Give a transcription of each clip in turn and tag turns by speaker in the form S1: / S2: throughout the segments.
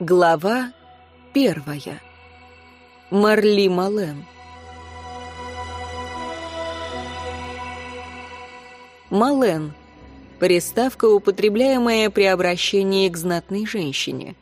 S1: Глава первая. Марли Мален. Мален. Приставка, употребляемая при обращении к знатной женщине.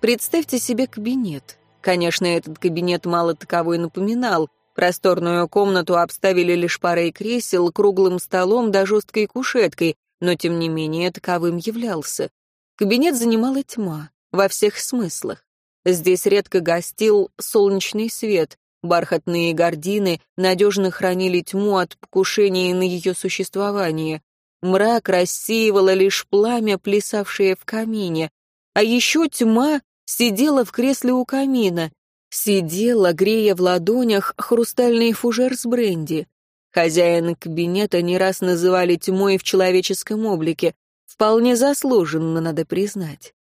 S1: Представьте себе кабинет. Конечно, этот кабинет мало таковой напоминал. Просторную комнату обставили лишь парой кресел, круглым столом да жесткой кушеткой, но тем не менее таковым являлся. Кабинет занимала тьма, во всех смыслах. Здесь редко гостил солнечный свет, бархатные гардины надежно хранили тьму от покушения на ее существование. Мрак рассеивало лишь пламя, плясавшее в камине. А еще тьма сидела в кресле у камина, сидела, грея в ладонях хрустальный фужер с бренди. Хозяин кабинета не раз называли тьмой в человеческом облике, Вполне заслуженно, надо признать.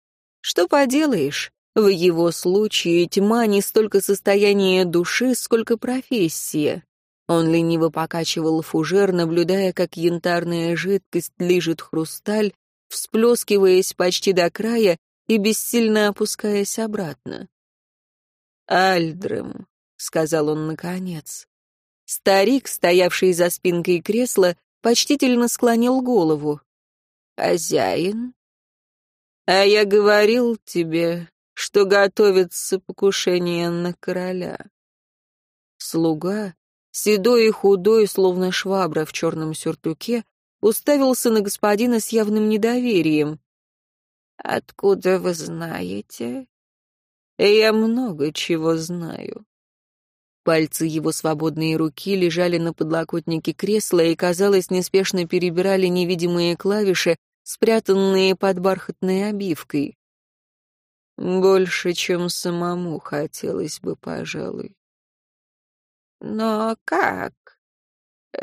S1: Что поделаешь, в его случае тьма не столько состояние души, сколько профессия. Он лениво покачивал фужер, наблюдая, как янтарная жидкость лижет хрусталь, всплескиваясь почти до края и бессильно опускаясь обратно. «Альдрем», — сказал он наконец. Старик, стоявший за спинкой кресла, почтительно склонил голову. «Хозяин?» «А я говорил тебе, что готовится покушение на короля». Слуга, седой и худой, словно швабра в черном сюртуке, уставился на господина с явным недоверием. «Откуда вы знаете?» «Я много чего знаю». Пальцы его свободной руки лежали на подлокотнике кресла и, казалось, неспешно перебирали невидимые клавиши, спрятанные под бархатной обивкой. Больше, чем самому хотелось бы, пожалуй. Но как?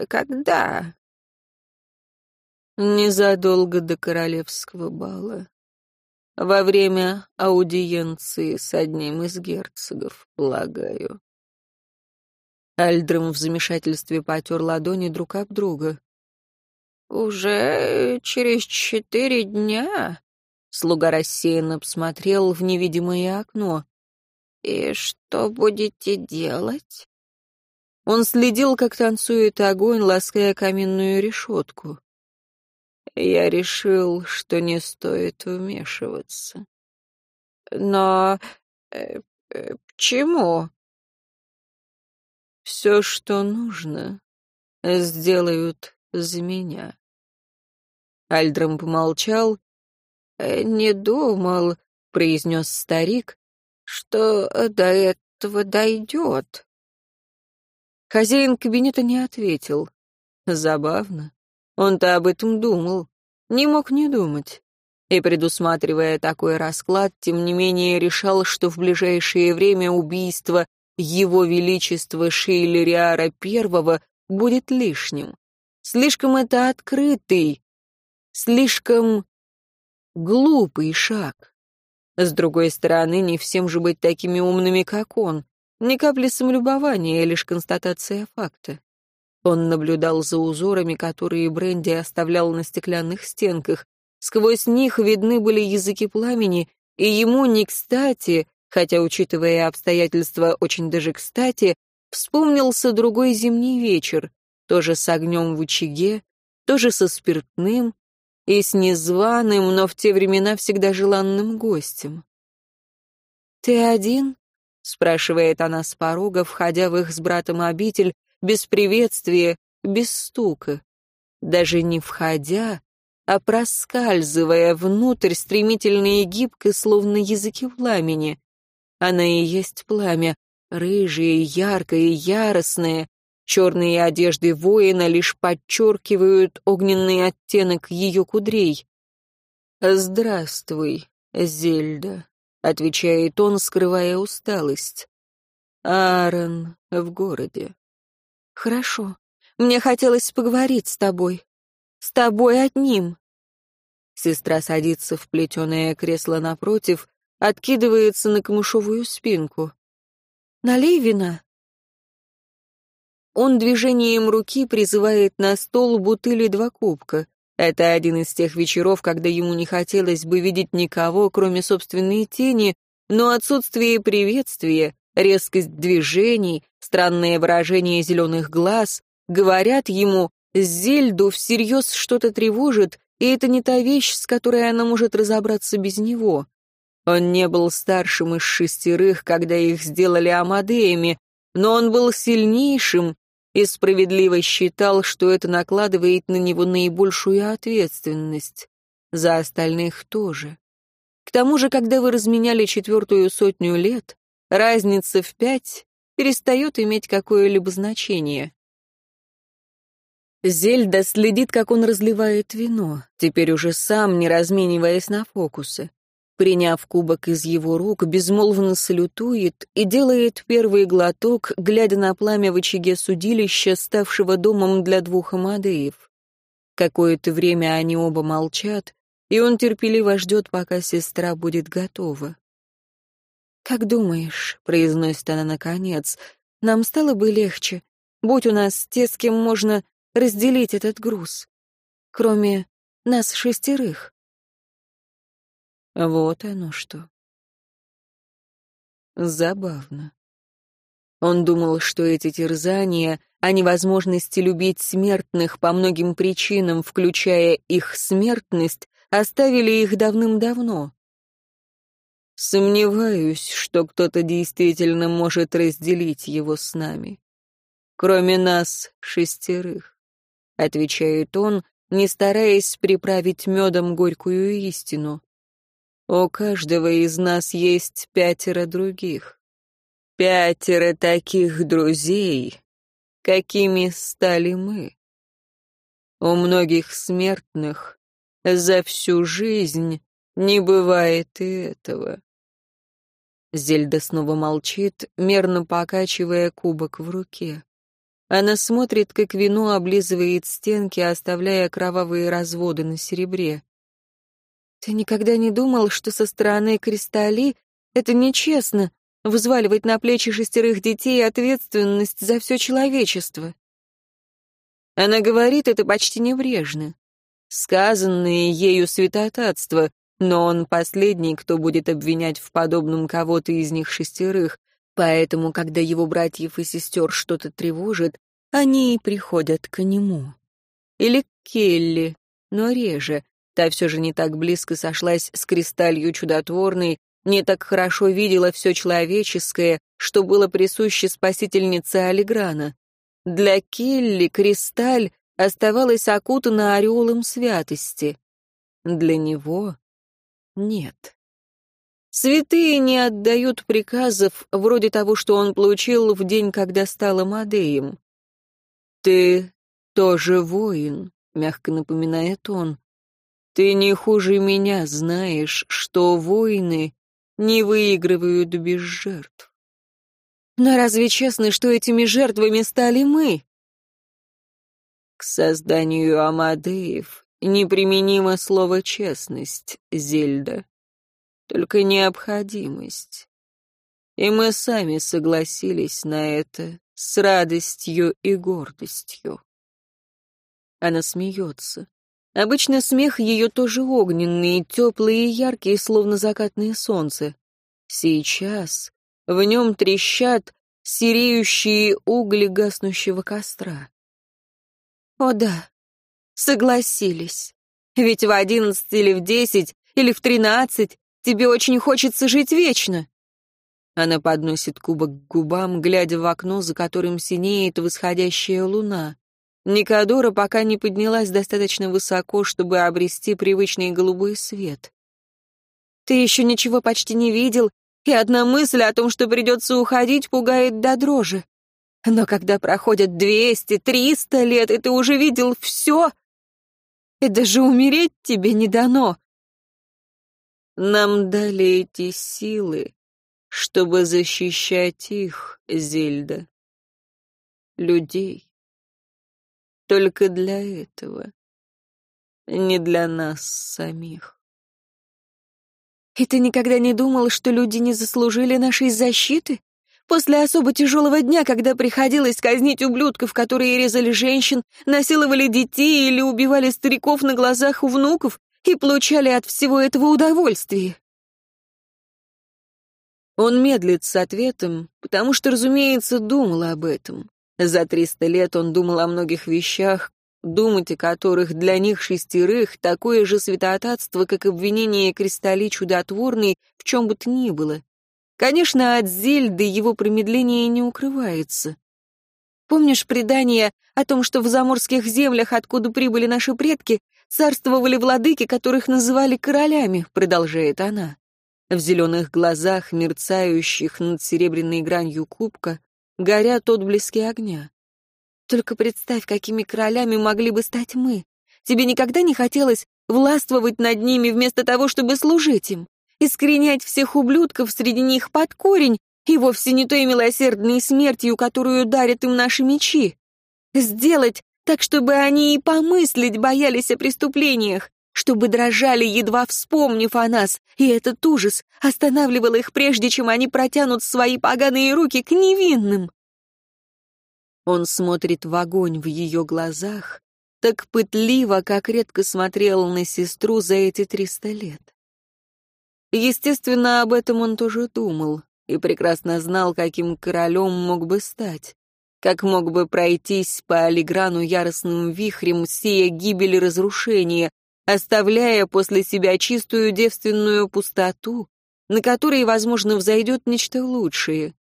S1: Когда? Незадолго до королевского бала. Во время аудиенции с одним из герцогов, полагаю. Альдрем в замешательстве потер ладони друг об друга. «Уже через четыре дня?» Слуга рассеянно посмотрел в невидимое окно. «И что будете делать?» Он следил, как танцует огонь, лаская каменную решетку. Я решил, что не стоит вмешиваться. «Но... Э, э, почему?» Все, что нужно, сделают за меня. Альдром помолчал. «Э, «Не думал», — произнес старик, — «что до этого дойдет». Хозяин кабинета не ответил. Забавно. Он-то об этом думал. Не мог не думать. И, предусматривая такой расклад, тем не менее решал, что в ближайшее время убийство его Величества Шейлериара I будет лишним. Слишком это открытый, слишком глупый шаг. С другой стороны, не всем же быть такими умными, как он. Ни капли самолюбования, лишь констатация факта. Он наблюдал за узорами, которые Бренди оставлял на стеклянных стенках. Сквозь них видны были языки пламени, и ему не кстати хотя, учитывая обстоятельства, очень даже кстати, вспомнился другой зимний вечер, тоже с огнем в очаге, тоже со спиртным и с незваным, но в те времена всегда желанным гостем. «Ты один?» — спрашивает она с порога, входя в их с братом обитель, без приветствия, без стука. Даже не входя, а проскальзывая внутрь стремительно и гибко, словно языки пламени. Она и есть пламя, рыжее, яркое, яростное. Черные одежды воина лишь подчеркивают огненный оттенок ее кудрей. «Здравствуй, Зельда», — отвечает он, скрывая усталость. «Аарон в городе». «Хорошо. Мне хотелось поговорить с тобой. С тобой одним». Сестра садится в плетеное кресло напротив, откидывается на камышовую спинку. «Налей вина». Он движением руки призывает на стол бутыли два кубка. Это один из тех вечеров, когда ему не хотелось бы видеть никого, кроме собственной тени, но отсутствие приветствия, резкость движений, странное выражение зеленых глаз говорят ему, Зельду всерьез что-то тревожит, и это не та вещь, с которой она может разобраться без него. Он не был старшим из шестерых, когда их сделали Амадеями, но он был сильнейшим и справедливо считал, что это накладывает на него наибольшую ответственность. За остальных тоже. К тому же, когда вы разменяли четвертую сотню лет, разница в пять перестает иметь какое-либо значение. Зельда следит, как он разливает вино, теперь уже сам, не размениваясь на фокусы. Приняв кубок из его рук, безмолвно салютует и делает первый глоток, глядя на пламя в очаге судилища, ставшего домом для двух Амадеев. Какое-то время они оба молчат, и он терпеливо ждет, пока сестра будет готова. «Как думаешь», — произносит она наконец, — «нам стало бы легче, будь у нас те, с кем можно разделить этот груз, кроме нас шестерых?» Вот оно что. Забавно. Он думал, что эти терзания о невозможности любить смертных по многим причинам, включая их смертность, оставили их давным-давно. Сомневаюсь, что кто-то действительно может разделить его с нами. Кроме нас, шестерых, — отвечает он, не стараясь приправить медом горькую истину. У каждого из нас есть пятеро других. Пятеро таких друзей, какими стали мы. У многих смертных за всю жизнь не бывает и этого. Зельда снова молчит, мерно покачивая кубок в руке. Она смотрит, как вино облизывает стенки, оставляя кровавые разводы на серебре. Ты никогда не думал, что со стороны Кристалли это нечестно — взваливать на плечи шестерых детей ответственность за все человечество? Она говорит это почти небрежно. Сказанное ею святотатство, но он последний, кто будет обвинять в подобном кого-то из них шестерых, поэтому, когда его братьев и сестер что-то тревожит, они и приходят к нему. Или к Келли, но реже, Та все же не так близко сошлась с кристалью чудотворной, не так хорошо видела все человеческое, что было присуще спасительнице Алиграна. Для Келли кристаль оставалась окутана ореолом святости. Для него нет. Святые не отдают приказов, вроде того, что он получил в день, когда стал Амадеем. «Ты тоже воин», — мягко напоминает он. Ты не хуже меня знаешь, что войны не выигрывают без жертв. Но разве честно, что этими жертвами стали мы? К созданию Амадеев неприменимо слово «честность», Зельда. Только необходимость. И мы сами согласились на это с радостью и гордостью. Она смеется. Обычно смех ее тоже огненный, теплый и яркий, словно закатное солнце. Сейчас в нем трещат сереющие угли гаснущего костра. О да, согласились. Ведь в одиннадцать или в десять, или в тринадцать тебе очень хочется жить вечно. Она подносит кубок к губам, глядя в окно, за которым синеет восходящая луна. Никадора пока не поднялась достаточно высоко, чтобы обрести привычный голубой свет. «Ты еще ничего почти не видел, и одна мысль о том, что придется уходить, пугает до дрожи. Но когда проходят двести, триста лет, и ты уже видел все, и даже умереть тебе не дано. Нам дали эти силы, чтобы защищать их, Зельда. Людей. Только для этого. Не для нас самих. И ты никогда не думал, что люди не заслужили нашей защиты? После особо тяжелого дня, когда приходилось казнить ублюдков, которые резали женщин, насиловали детей или убивали стариков на глазах у внуков и получали от всего этого удовольствие. Он медлит с ответом, потому что, разумеется, думал об этом. За триста лет он думал о многих вещах, думать о которых для них шестерых такое же святотатство, как обвинение Кристалли чудотворной в чем бы то ни было. Конечно, от Зельды его промедление не укрывается. Помнишь предание о том, что в заморских землях, откуда прибыли наши предки, царствовали владыки, которых называли королями, продолжает она. В зеленых глазах, мерцающих над серебряной гранью кубка, горят отблески огня. Только представь, какими королями могли бы стать мы. Тебе никогда не хотелось властвовать над ними вместо того, чтобы служить им, искоренять всех ублюдков среди них под корень и вовсе не той милосердной смертью, которую дарят им наши мечи. Сделать так, чтобы они и помыслить боялись о преступлениях, чтобы дрожали, едва вспомнив о нас, и этот ужас останавливал их, прежде чем они протянут свои поганые руки к невинным. Он смотрит в огонь в ее глазах, так пытливо, как редко смотрел на сестру за эти триста лет. Естественно, об этом он тоже думал и прекрасно знал, каким королем мог бы стать, как мог бы пройтись по Алиграну яростным вихрем, сея гибель и разрушение, оставляя после себя чистую девственную пустоту, на которой, возможно, взойдет нечто лучшее.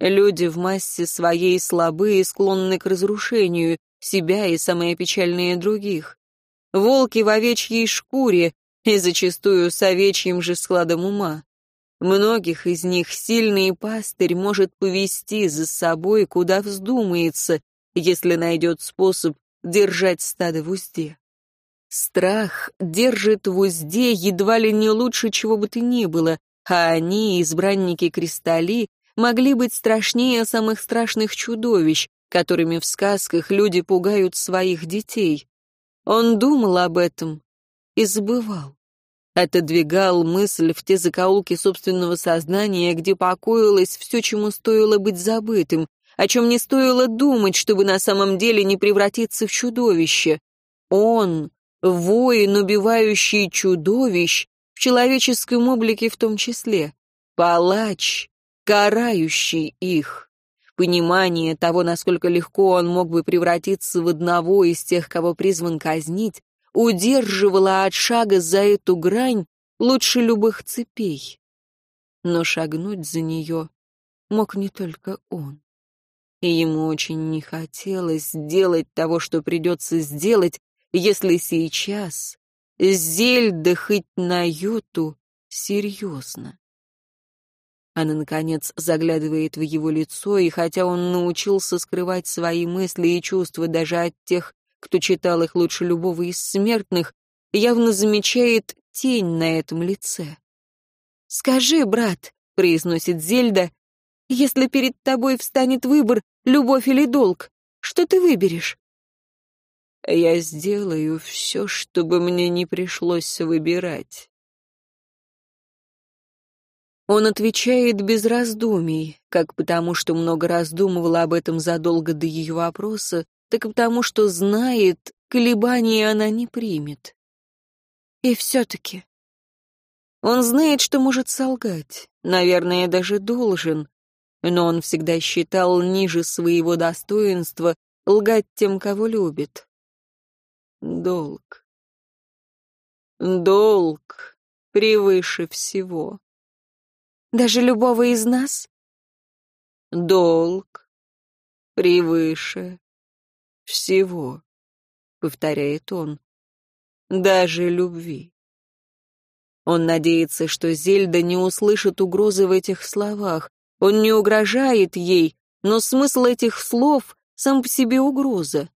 S1: Люди в массе своей слабые и склонны к разрушению себя и, самое печальное, других. Волки в овечьей шкуре и зачастую с овечьим же складом ума. Многих из них сильный пастырь может повести за собой, куда вздумается, если найдет способ держать стадо в узде. Страх держит в узде едва ли не лучше чего бы то ни было, а они, избранники кристалли, могли быть страшнее самых страшных чудовищ, которыми в сказках люди пугают своих детей. Он думал об этом и забывал. Отодвигал мысль в те закоулки собственного сознания, где покоилось все, чему стоило быть забытым, о чем не стоило думать, чтобы на самом деле не превратиться в чудовище. Он, воин, убивающий чудовищ, в человеческом облике в том числе, палач, карающий их. Понимание того, насколько легко он мог бы превратиться в одного из тех, кого призван казнить, удерживало от шага за эту грань лучше любых цепей. Но шагнуть за нее мог не только он. И ему очень не хотелось сделать того, что придется сделать, если сейчас Зельда хоть на йоту серьезно. Она, наконец, заглядывает в его лицо, и хотя он научился скрывать свои мысли и чувства даже от тех, кто читал их лучше любого из смертных, явно замечает тень на этом лице. «Скажи, брат», — произносит Зельда, — «если перед тобой встанет выбор, любовь или долг, что ты выберешь?» «Я сделаю все, чтобы мне не пришлось выбирать». Он отвечает без раздумий, как потому, что много раздумывала об этом задолго до ее вопроса, так и потому, что знает, колебания она не примет. И все-таки. Он знает, что может солгать, наверное, даже должен, но он всегда считал ниже своего достоинства лгать тем, кого любит. Долг. Долг превыше всего. Даже любого из нас? Долг превыше всего, повторяет он, даже любви. Он надеется, что Зельда не услышит угрозы в этих словах. Он не угрожает ей, но смысл этих слов сам по себе угроза.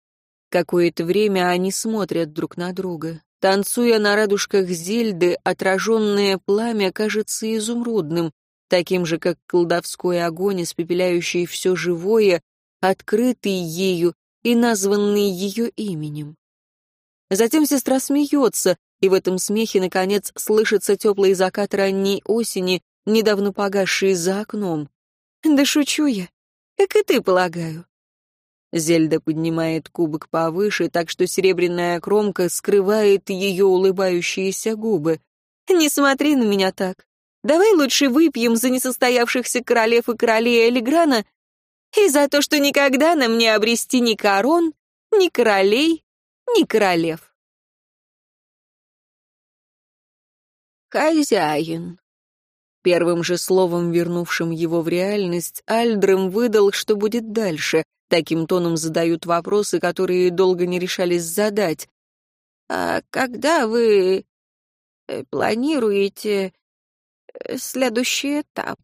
S1: Какое-то время они смотрят друг на друга. Танцуя на радужках Зельды, отраженное пламя кажется изумрудным таким же, как колдовской огонь, испепеляющий все живое, открытый ею и названный ее именем. Затем сестра смеется, и в этом смехе, наконец, слышится теплый закат ранней осени, недавно погасший за окном. Да шучу я, как и ты, полагаю. Зельда поднимает кубок повыше, так что серебряная кромка скрывает ее улыбающиеся губы. «Не смотри на меня так. Давай лучше выпьем за несостоявшихся королев и королей Элиграна и за то, что никогда нам не обрести ни корон, ни королей, ни королев». «Хозяин», Первым же словом, вернувшим его в реальность, Альдрем выдал, что будет дальше. Таким тоном задают вопросы, которые долго не решались задать. «А когда вы э, планируете э, следующий этап?»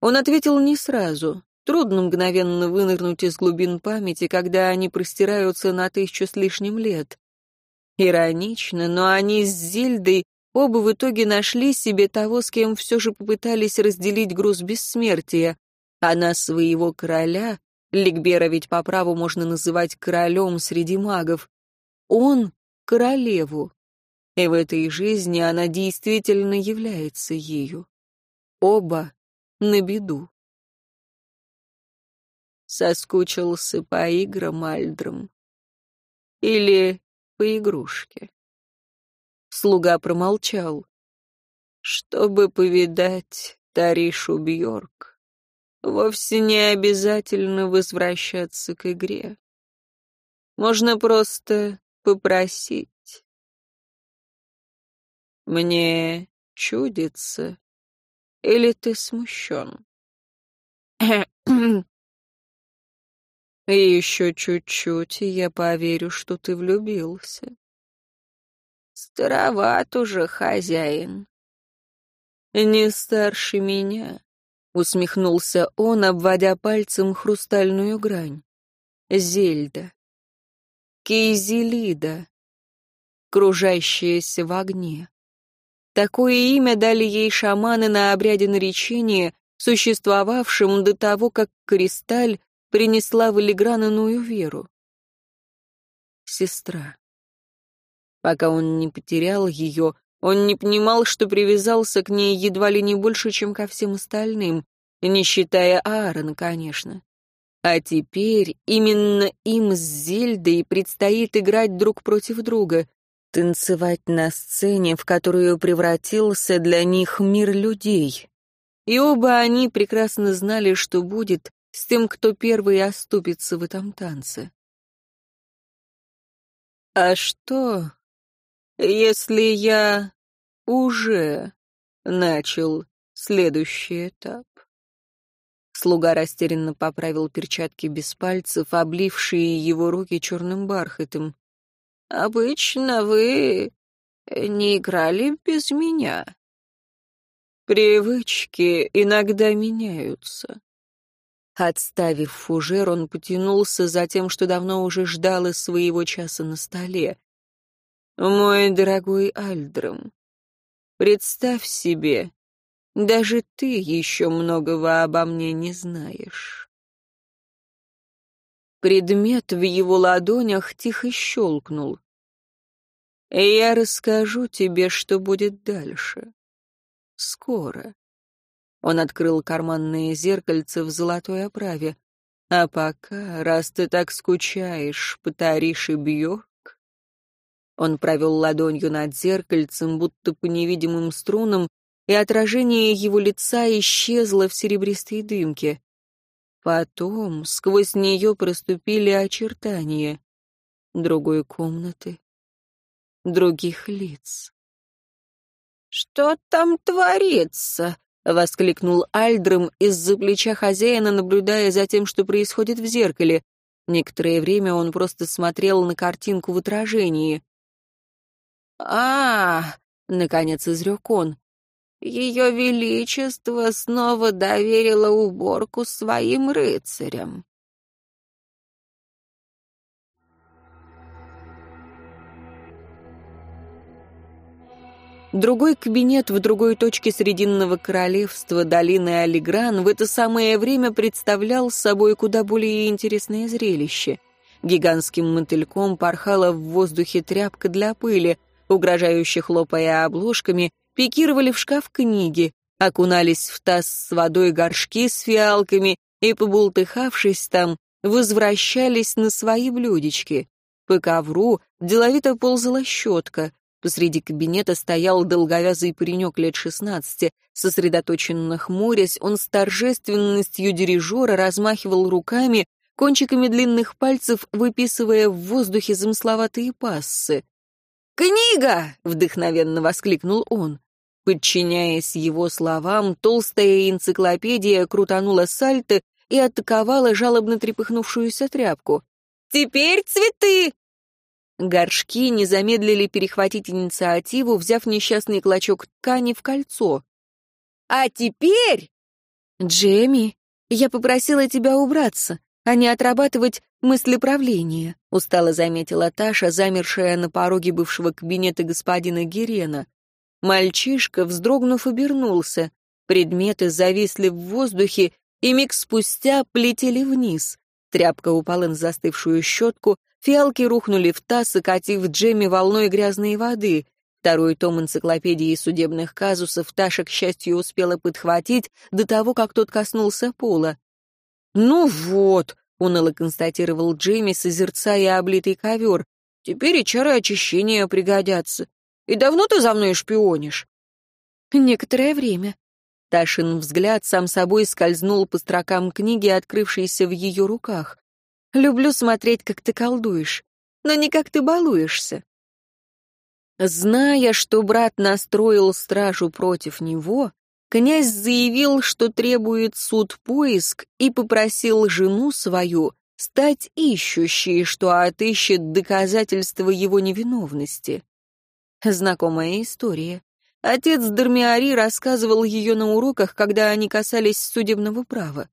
S1: Он ответил не сразу. Трудно мгновенно вынырнуть из глубин памяти, когда они простираются на тысячу с лишним лет. Иронично, но они с Зильдой Оба в итоге нашли себе того, с кем все же попытались разделить груз бессмертия. Она своего короля, Ликбера ведь по праву можно называть королем среди магов, он — королеву. И в этой жизни она действительно является ею. Оба на беду. Соскучился по играм Альдрам. Или по игрушке. Слуга промолчал. Чтобы повидать Таришу Бьорк, вовсе не обязательно возвращаться к игре. Можно просто попросить. Мне чудится, или ты смущен? Еще чуть-чуть, и я поверю, что ты влюбился. Староват уже хозяин. Не старше меня, усмехнулся он, обводя пальцем хрустальную грань. Зельда. Кейзелида. Кружащаяся в огне. Такое имя дали ей шаманы на обряде наречения, существовавшем до того, как Кристаль принесла в Элигран веру. Сестра. Пока он не потерял ее, он не понимал, что привязался к ней едва ли не больше, чем ко всем остальным, не считая Аарона, конечно. А теперь именно им с Зельдой предстоит играть друг против друга, танцевать на сцене, в которую превратился для них мир людей. И оба они прекрасно знали, что будет с тем, кто первый оступится в этом танце. А что, если я уже начал следующий этап. Слуга растерянно поправил перчатки без пальцев, облившие его руки черным бархатом. «Обычно вы не играли без меня. Привычки иногда меняются». Отставив фужер, он потянулся за тем, что давно уже ждал из своего часа на столе. Мой дорогой Альдром, представь себе, даже ты еще многого обо мне не знаешь. Предмет в его ладонях тихо щелкнул. Я расскажу тебе, что будет дальше. Скоро. Он открыл карманное зеркальце в золотой оправе. А пока, раз ты так скучаешь по Тарише Бьор, он провел ладонью над зеркальцем, будто по невидимым струнам, и отражение его лица исчезло в серебристой дымке. Потом сквозь нее проступили очертания другой комнаты, других лиц. «Что там творится?» — воскликнул Альдром из-за плеча хозяина, наблюдая за тем, что происходит в зеркале. Некоторое время он просто смотрел на картинку в отражении а, наконец изрек он. Ее Величество снова доверило уборку своим рыцарям. Другой кабинет в другой точке Срединного королевства, долины Алигран, в это самое время представлял собой куда более интересное зрелище. Гигантским мотыльком порхала в воздухе тряпка для пыли — угрожающе хлопая обложками, пикировали в шкаф книги, окунались в таз с водой горшки с фиалками и, побултыхавшись там, возвращались на свои блюдечки. По ковру деловито ползала щетка. Посреди кабинета стоял долговязый паренек лет шестнадцати. Сосредоточенно хмурясь, он с торжественностью дирижера размахивал руками, кончиками длинных пальцев выписывая в воздухе замысловатые пассы. «Книга!» — вдохновенно воскликнул он. Подчиняясь его словам, толстая энциклопедия крутанула сальто и атаковала жалобно трепыхнувшуюся тряпку. «Теперь цветы!» Горшки не замедлили перехватить инициативу, взяв несчастный клочок ткани в кольцо. «А теперь...» «Джемми, я попросила тебя убраться, а не отрабатывать мыслеправление», устало заметила Таша, замершая на пороге бывшего кабинета господина Герена. Мальчишка, вздрогнув, обернулся. Предметы зависли в воздухе и миг спустя плетели вниз. Тряпка упала на застывшую щетку, фиалки рухнули в таз, окатив Джемми волной грязной воды. Второй том энциклопедии судебных казусов Таша, к счастью, успела подхватить до того, как тот коснулся пола. «Ну вот», — уныло констатировал Джейми, созерцая облитый ковер, — «теперь и чары очищения пригодятся. И давно ты за мной шпионишь?» «Некоторое время». Ташин взгляд сам собой скользнул по строкам книги, открывшейся в ее руках. «Люблю смотреть, как ты колдуешь, но не как ты балуешься». Зная, что брат настроил стражу против него, князь заявил, что требует суд поиск и попросил жену свою стать ищущей, что отыщет доказательства его невиновности. Знакомая история. Отец Дармиари рассказывал ее на уроках, когда они касались судебного права.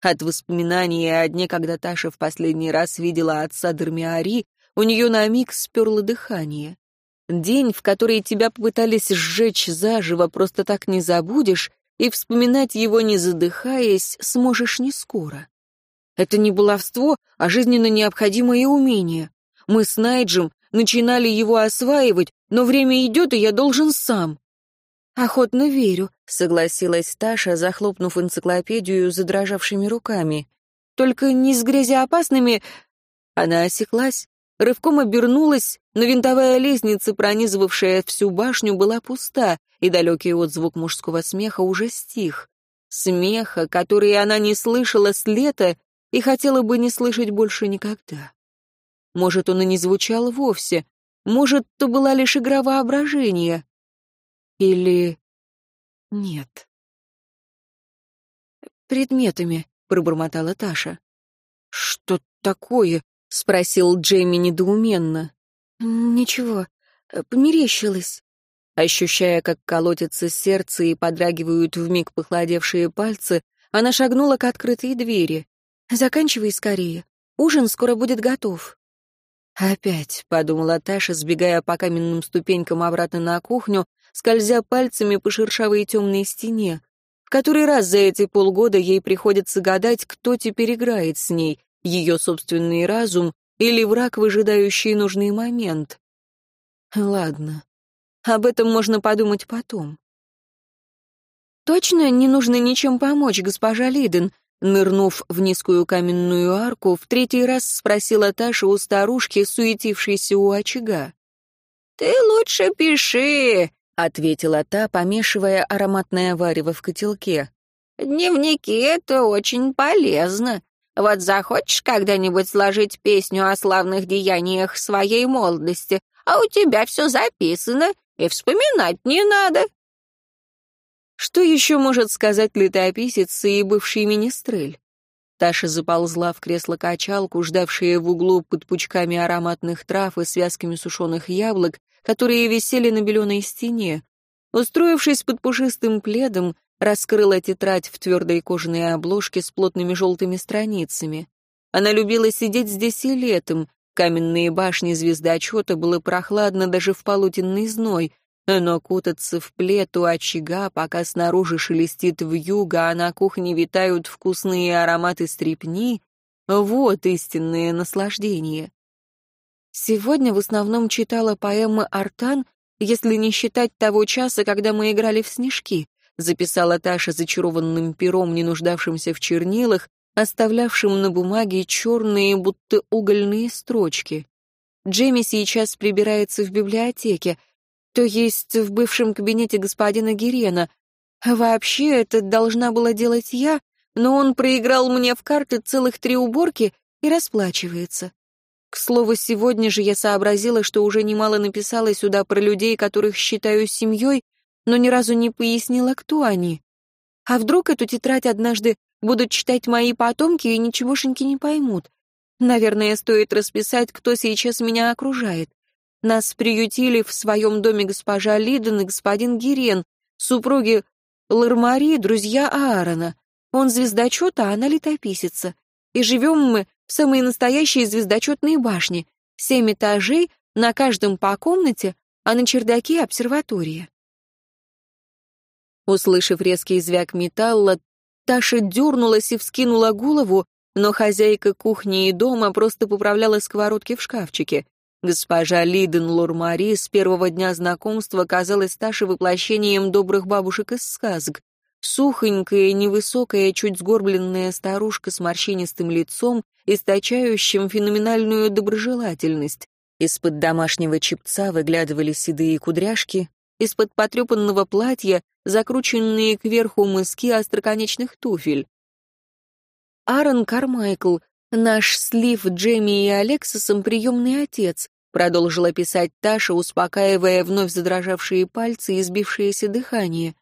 S1: От воспоминаний о дне, когда Таша в последний раз видела отца Дармиари, у нее на миг сперло дыхание. День, в который тебя попытались сжечь заживо, просто так не забудешь, и вспоминать его, не задыхаясь, сможешь не скоро. Это не баловство, а жизненно необходимое умение. Мы с Найджем начинали его осваивать, но время идет, и я должен сам». «Охотно верю», — согласилась Таша, захлопнув энциклопедию задрожавшими руками. «Только не с грязеопасными...» Она осеклась, рывком обернулась, но винтовая лестница, пронизывавшая всю башню, была пуста, и далекий отзвук мужского смеха уже стих. Смеха, который она не слышала с лета и хотела бы не слышать больше никогда. Может, он и не звучал вовсе. Может, то была лишь игра воображения. Или... нет. «Предметами», — пробормотала Таша. «Что такое?» — спросил Джейми недоуменно. «Ничего, померещилось». Ощущая, как колотится сердце и подрагивают вмиг похолодевшие пальцы, она шагнула к открытой двери. «Заканчивай скорее. Ужин скоро будет готов». «Опять», — подумала Таша, сбегая по каменным ступенькам обратно на кухню, скользя пальцами по шершавой темной стене. В который раз за эти полгода ей приходится гадать, кто теперь играет с ней, ее собственный разум или враг, выжидающий нужный момент. Ладно, об этом можно подумать потом. «Точно не нужно ничем помочь, госпожа Лиден?» Нырнув в низкую каменную арку, в третий раз спросила Таша у старушки, суетившейся у очага. «Ты лучше пиши», — ответила та, помешивая ароматное варево в котелке. «Дневники — это очень полезно. Вот захочешь когда-нибудь сложить песню о славных деяниях своей молодости, а у тебя все записано, и вспоминать не надо. Что еще может сказать летописец и бывший министрель? Таша заползла в кресло-качалку, ждавшее в углу под пучками ароматных трав и связками сушеных яблок, которые висели на беленой стене. Устроившись под пушистым пледом, раскрыла тетрадь в твердой кожаной обложке с плотными желтыми страницами. Она любила сидеть здесь и летом. Каменные башни звездочета было прохладно даже в полуденный зной, но кутаться в плед у очага, пока снаружи шелестит вьюга, а на кухне витают вкусные ароматы стрепни — вот истинное наслаждение. Сегодня в основном читала поэмы Артан, если не считать того часа, когда мы играли в снежки. Записала Таша зачарованным пером, не нуждавшимся в чернилах, оставлявшим на бумаге черные, будто угольные строчки. Джемми сейчас прибирается в библиотеке, то есть в бывшем кабинете господина Герена. Вообще, это должна была делать я, но он проиграл мне в карты целых три уборки и расплачивается. К слову, сегодня же я сообразила, что уже немало написала сюда про людей, которых считаю семьей, но ни разу не пояснила, кто они. А вдруг эту тетрадь однажды будут читать мои потомки и ничегошеньки не поймут? Наверное, стоит расписать, кто сейчас меня окружает. Нас приютили в своем доме госпожа Лиден и господин Гирен, супруги Лармари, друзья Аарона. Он звездочет, а она летописица. И живем мы в самой настоящей звездочетной башне. Семь этажей, на каждом по комнате, а на чердаке обсерватория. Услышав резкий звяк металла, Таша дернулась и вскинула голову, но хозяйка кухни и дома просто поправляла сковородки в шкафчике. Госпожа Лиден Лурмари с первого дня знакомства казалась Таше воплощением добрых бабушек из сказок. Сухонькая, невысокая, чуть сгорбленная старушка с морщинистым лицом, источающим феноменальную доброжелательность. Из-под домашнего чепца выглядывали седые кудряшки, из-под потрепанного платья закрученные кверху мыски остроконечных туфель. Аарон Кармайкл, наш слив Джемми и Алексисом приемный отец, продолжила писать Таша, успокаивая вновь задрожавшие пальцы и сбившееся дыхание.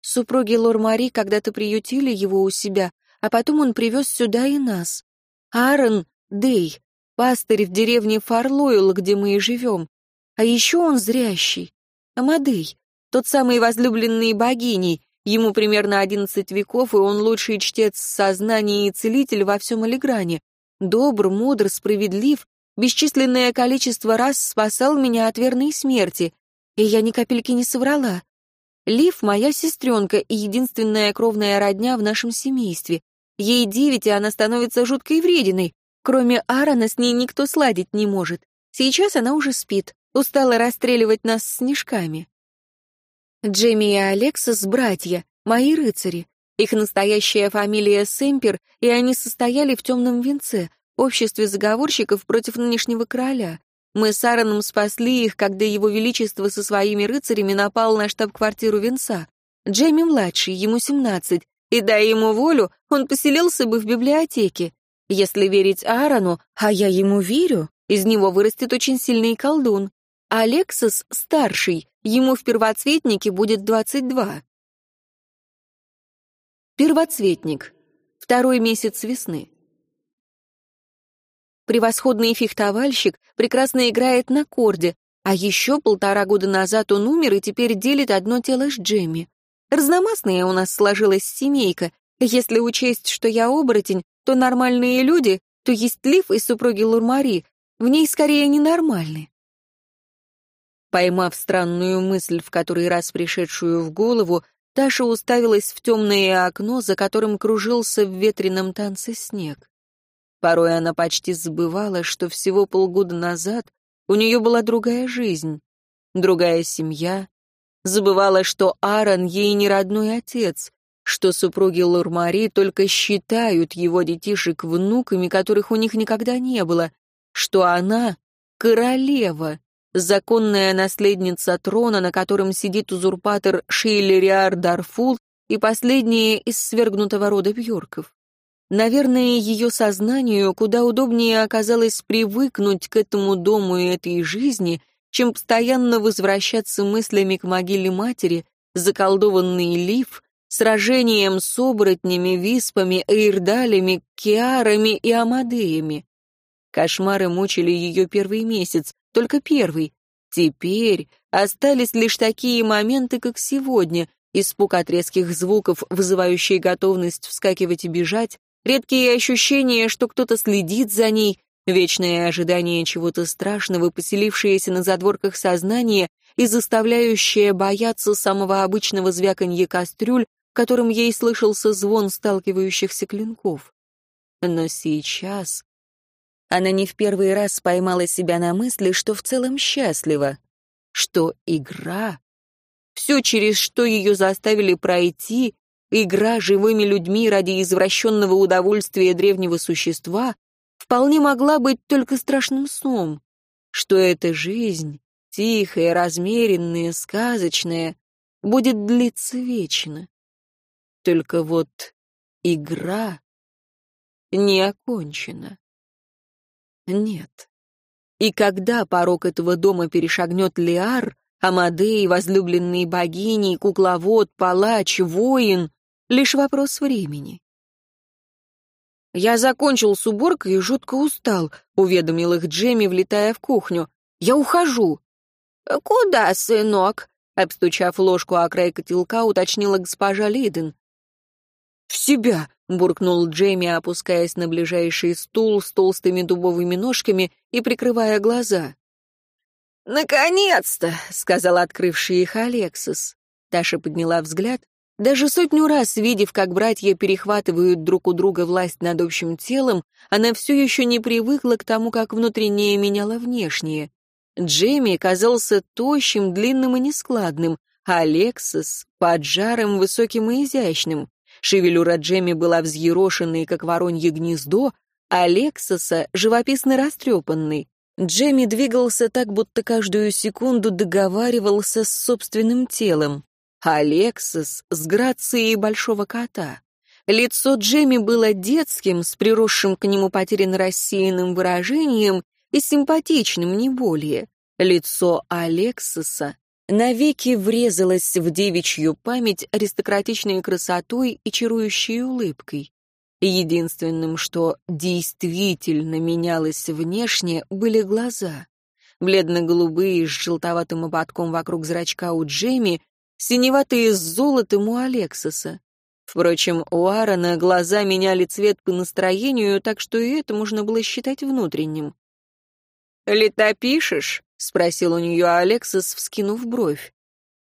S1: Супруги Лор-Мари когда-то приютили его у себя, а потом он привез сюда и нас. Аарон — Дей, пастырь в деревне Фарлойл, где мы и живем. А еще он зрящий. Амадей, тот самый возлюбленный богиней, Ему примерно одиннадцать веков, и он лучший чтец сознания и целитель во всем Алигране. Добр, мудр, справедлив, бесчисленное количество раз спасал меня от верной смерти. И я ни капельки не соврала. Лив — моя сестренка и единственная кровная родня в нашем семействе. Ей девять, и она становится жуткой врединой. Кроме Аарона с ней никто сладить не может. Сейчас она уже спит, устала расстреливать нас снежками. Джейми и Алексис — братья, мои рыцари. Их настоящая фамилия Сэмпер, и они состояли в темном венце, обществе заговорщиков против нынешнего короля. Мы с Аароном спасли их, когда его величество со своими рыцарями напал на штаб-квартиру венца. Джейми младший, ему 17, и дай ему волю, он поселился бы в библиотеке. Если верить Аарону, а я ему верю, из него вырастет очень сильный колдун. Алексис старший, ему в первоцветнике будет 22. Первоцветник. Второй месяц весны. Превосходный фехтовальщик прекрасно играет на корде, а еще полтора года назад он умер и теперь делит одно тело с Джемми. Разномастная у нас сложилась семейка. Если учесть, что я оборотень, то нормальные люди, то есть Лив и супруги Лурмари, в ней скорее ненормальны. Поймав странную мысль, в который раз пришедшую в голову, Таша уставилась в темное окно, за которым кружился в ветреном танце снег. Порой она почти забывала, что всего полгода назад у нее была другая жизнь, другая семья. Забывала, что Аарон ей не родной отец, что супруги Лурмари только считают его детишек внуками, которых у них никогда не было, что она — королева, законная наследница трона, на котором сидит узурпатор Шейлериар Дарфул и последняя из свергнутого рода Бьорков. Наверное, ее сознанию куда удобнее оказалось привыкнуть к этому дому и этой жизни, чем постоянно возвращаться мыслями к могиле матери, заколдованный лиф, сражением с оборотнями, виспами, эйрдалями, киарами и амадеями. Кошмары мучили ее первый месяц, только первый. Теперь остались лишь такие моменты, как сегодня, испуг от резких звуков, вызывающий готовность вскакивать и бежать, редкие ощущения, что кто-то следит за ней, вечное ожидание чего-то страшного, поселившееся на задворках сознания и заставляющее бояться самого обычного звяканья кастрюль, в котором ей слышался звон сталкивающихся клинков. Но сейчас она не в первый раз поймала себя на мысли, что в целом счастлива, что игра все, через что ее заставили пройти, игра живыми людьми ради извращенного удовольствия древнего существа, вполне могла быть только страшным сном, что эта жизнь, тихая, размеренная, сказочная, будет длиться вечно. Только вот игра не окончена. Нет. И когда порог этого дома перешагнет Лиар, Амадей, возлюбленные богини, кукловод, палач, воин — лишь вопрос времени. «Я закончил с уборкой и жутко устал», — уведомил их Джемми, влетая в кухню. «Я ухожу». «Куда, сынок?» — обстучав ложку о край котелка, уточнила госпожа Лиден. «В себя!» — буркнул Джейми, опускаясь на ближайший стул с толстыми дубовыми ножками и прикрывая глаза. «Наконец-то!» — сказал открывший их Алексис. Таша подняла взгляд. Даже сотню раз, видев, как братья перехватывают друг у друга власть над общим телом, она все еще не привыкла к тому, как внутреннее меняло внешнее. Джейми казался тощим, длинным и нескладным, а Алексис — поджарым, высоким и изящным. Шевелюра Джемми была взъерошенной, как воронье гнездо, а Лексоса — живописно растрепанной. Джемми двигался так, будто каждую секунду договаривался с собственным телом. А Лексос — с грацией большого кота. Лицо Джемми было детским, с приросшим к нему потерянно рассеянным выражением и симпатичным, не более. Лицо Алексоса навеки врезалась в девичью память аристократичной красотой и чарующей улыбкой. Единственным, что действительно менялось внешне, были глаза. Бледно-голубые с желтоватым ободком вокруг зрачка у Джейми, синеватые с золотом у Алексоса. Впрочем, у Аарона глаза меняли цвет по настроению, так что и это можно было считать внутренним. «Летопишешь?» — спросил у нее Алексис, вскинув бровь.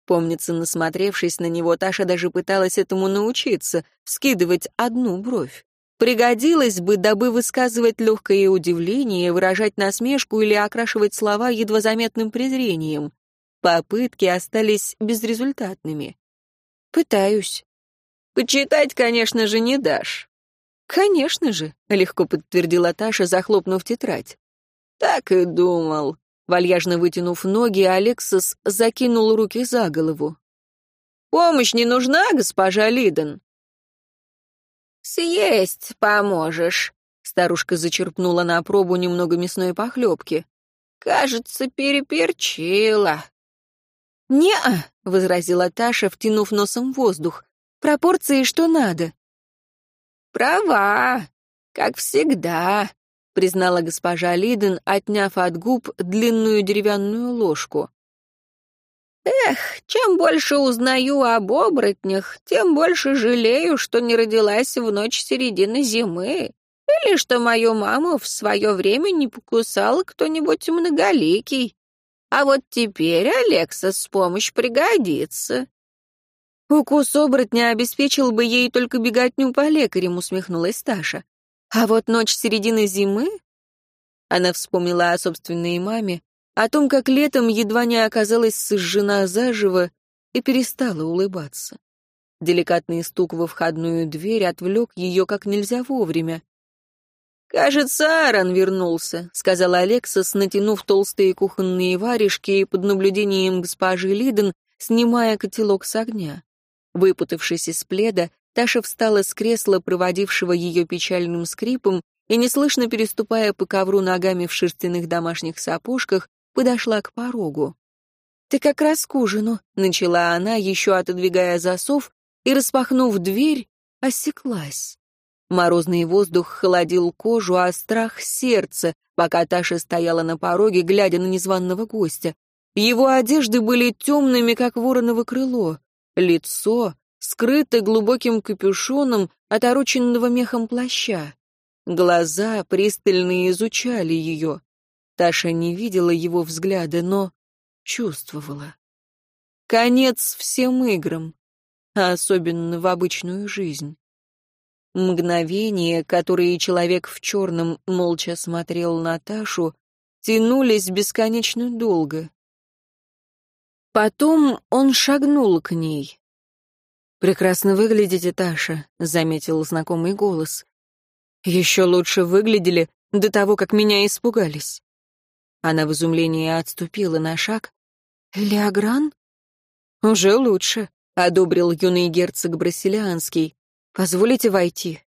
S1: Помнится, насмотревшись на него, Таша даже пыталась этому научиться, скидывать одну бровь. Пригодилось бы, дабы высказывать легкое удивление, выражать насмешку или окрашивать слова едва заметным презрением. Попытки остались безрезультатными. Пытаюсь. Почитать, конечно же, не дашь. Конечно же, легко подтвердила Таша, захлопнув тетрадь. Так и думал. Вальяжно вытянув ноги, Алексис закинул руки за голову. «Помощь не нужна, госпожа Лиден?» «Съесть поможешь», — старушка зачерпнула на пробу немного мясной похлебки. «Кажется, переперчила». «Не-а», — возразила Таша, втянув носом воздух. «Пропорции что надо». «Права, как всегда», — признала госпожа Лиден, отняв от губ длинную деревянную ложку. «Эх, чем больше узнаю об оборотнях, тем больше жалею, что не родилась в ночь середины зимы, или что мою маму в свое время не покусал кто-нибудь многоликий. А вот теперь Алексас помощь пригодится». «Укус оборотня обеспечил бы ей только беготню по лекарям», — усмехнулась Таша. А вот ночь середины зимы... Она вспомнила о собственной маме, о том, как летом едва не оказалась сожжена заживо и перестала улыбаться. Деликатный стук во входную дверь отвлек ее как нельзя вовремя. «Кажется, Аарон вернулся», — сказал Алексас, натянув толстые кухонные варежки и под наблюдением госпожи Лиден, снимая котелок с огня. Выпутавшись из пледа, Таша встала с кресла, проводившего ее печальным скрипом, и, неслышно переступая по ковру ногами в шерстяных домашних сапожках, подошла к порогу. «Ты как раз к ужину», — начала она, еще отодвигая засов, и, распахнув дверь, осеклась. Морозный воздух холодил кожу, а страх — сердце, пока Таша стояла на пороге, глядя на незваного гостя. Его одежды были темными, как вороново крыло. Лицо скрыты глубоким капюшоном отороченного мехом плаща. Глаза пристально изучали ее. Таша не видела его взгляда, но чувствовала. Конец всем играм, а особенно в обычную жизнь. Мгновения, которые человек в черном молча смотрел на Ташу, тянулись бесконечно долго. Потом он шагнул к ней. «Прекрасно выглядите, Таша», — заметил знакомый голос. «Еще лучше выглядели до того, как меня испугались». Она в изумлении отступила на шаг. «Леогран?» «Уже лучше», — одобрил юный герцог Брасилианский. «Позволите войти?»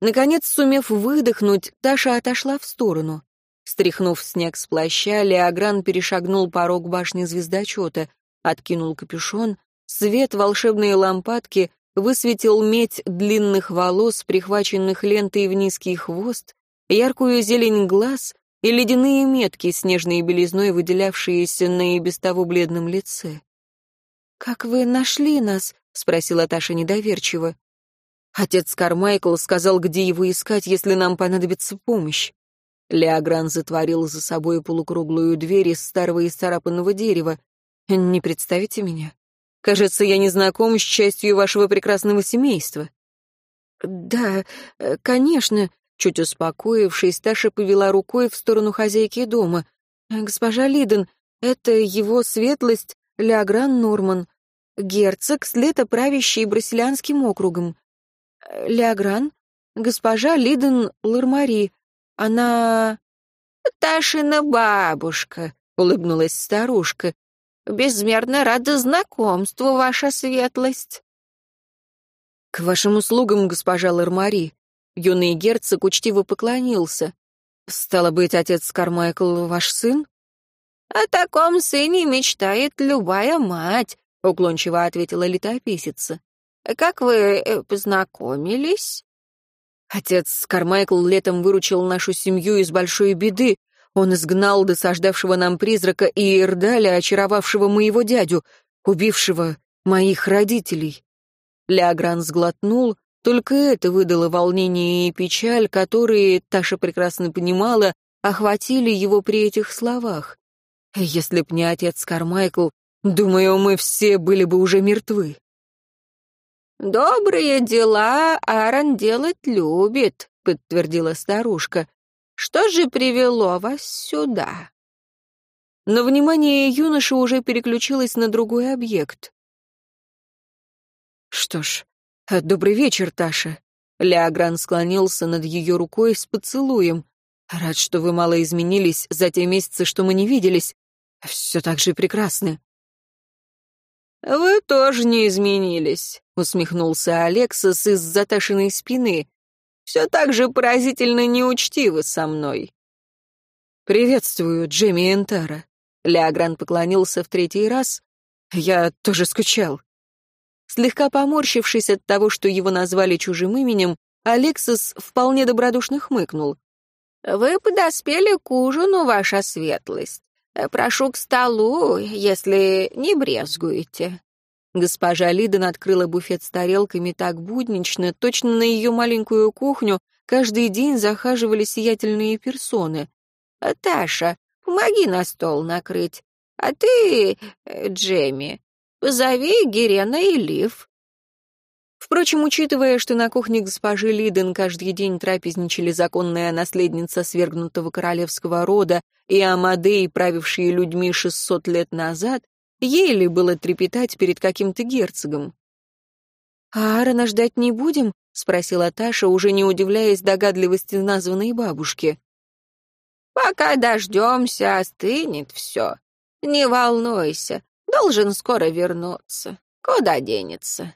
S1: Наконец, сумев выдохнуть, Таша отошла в сторону. Стряхнув снег с плаща, Леогран перешагнул порог башни звездочета, откинул капюшон, свет волшебной лампадки высветил медь длинных волос, прихваченных лентой в низкий хвост, яркую зелень глаз и ледяные метки, снежной белизной выделявшиеся на и без того бледном лице. «Как вы нашли нас?» — спросила Таша недоверчиво. Отец Кармайкл сказал, где его искать, если нам понадобится помощь. Леогран затворил за собой полукруглую дверь из старого и царапанного дерева. «Не представите меня? Кажется, я не знаком с частью вашего прекрасного семейства». «Да, э, конечно», — чуть успокоившись, Таша повела рукой в сторону хозяйки дома. «Госпожа Лиден, это его светлость Леогран Норман, герцог, с лета правящий Брасилианским округом. Леогран, госпожа Лиден Лармари, она...» «Ташина бабушка», — улыбнулась старушка. «Безмерно рада знакомству, ваша светлость». «К вашим услугам, госпожа Лармари», — юный герцог учтиво поклонился. «Стало быть, отец Кармайкл ваш сын?» «О таком сыне мечтает любая мать», — уклончиво ответила летописица. «Как вы э, познакомились?» Отец Кармайкл летом выручил нашу семью из большой беды. Он изгнал досаждавшего нам призрака и Ирдаля, очаровавшего моего дядю, убившего моих родителей. Леогран сглотнул, только это выдало волнение и печаль, которые, Таша прекрасно понимала, охватили его при этих словах. Если б не отец Кармайкл, думаю, мы все были бы уже мертвы. «Добрые дела Аарон делать любит», — подтвердила старушка. «Что же привело вас сюда?» Но внимание юноши уже переключилось на другой объект. «Что ж, добрый вечер, Таша». Леогран склонился над ее рукой с поцелуем. «Рад, что вы мало изменились за те месяцы, что мы не виделись. Все так же прекрасны». «Вы тоже не изменились», — усмехнулся Алексас из заташенной спины. «Все так же поразительно неучтивы со мной». «Приветствую, Джемми Энтара». Леогран поклонился в третий раз. «Я тоже скучал». Слегка поморщившись от того, что его назвали чужим именем, Алексас вполне добродушно хмыкнул. «Вы подоспели к ужину, ваша светлость. Прошу к столу, если не брезгуете». Госпожа Лиден открыла буфет с тарелками так буднично, точно на ее маленькую кухню каждый день захаживали сиятельные персоны. «Таша, помоги на стол накрыть. А ты, э, Джемми, позови Герена и Лив. Впрочем, учитывая, что на кухне госпожи Лиден каждый день трапезничали законная наследница свергнутого королевского рода и Амадей, правившие людьми шестьсот лет назад, ей ли было трепетать перед каким-то герцогом? «А Аарона ждать не будем?» — спросила Таша, уже не удивляясь догадливости названной бабушки. «Пока дождемся, остынет все. Не волнуйся, должен скоро вернуться. Куда денется?»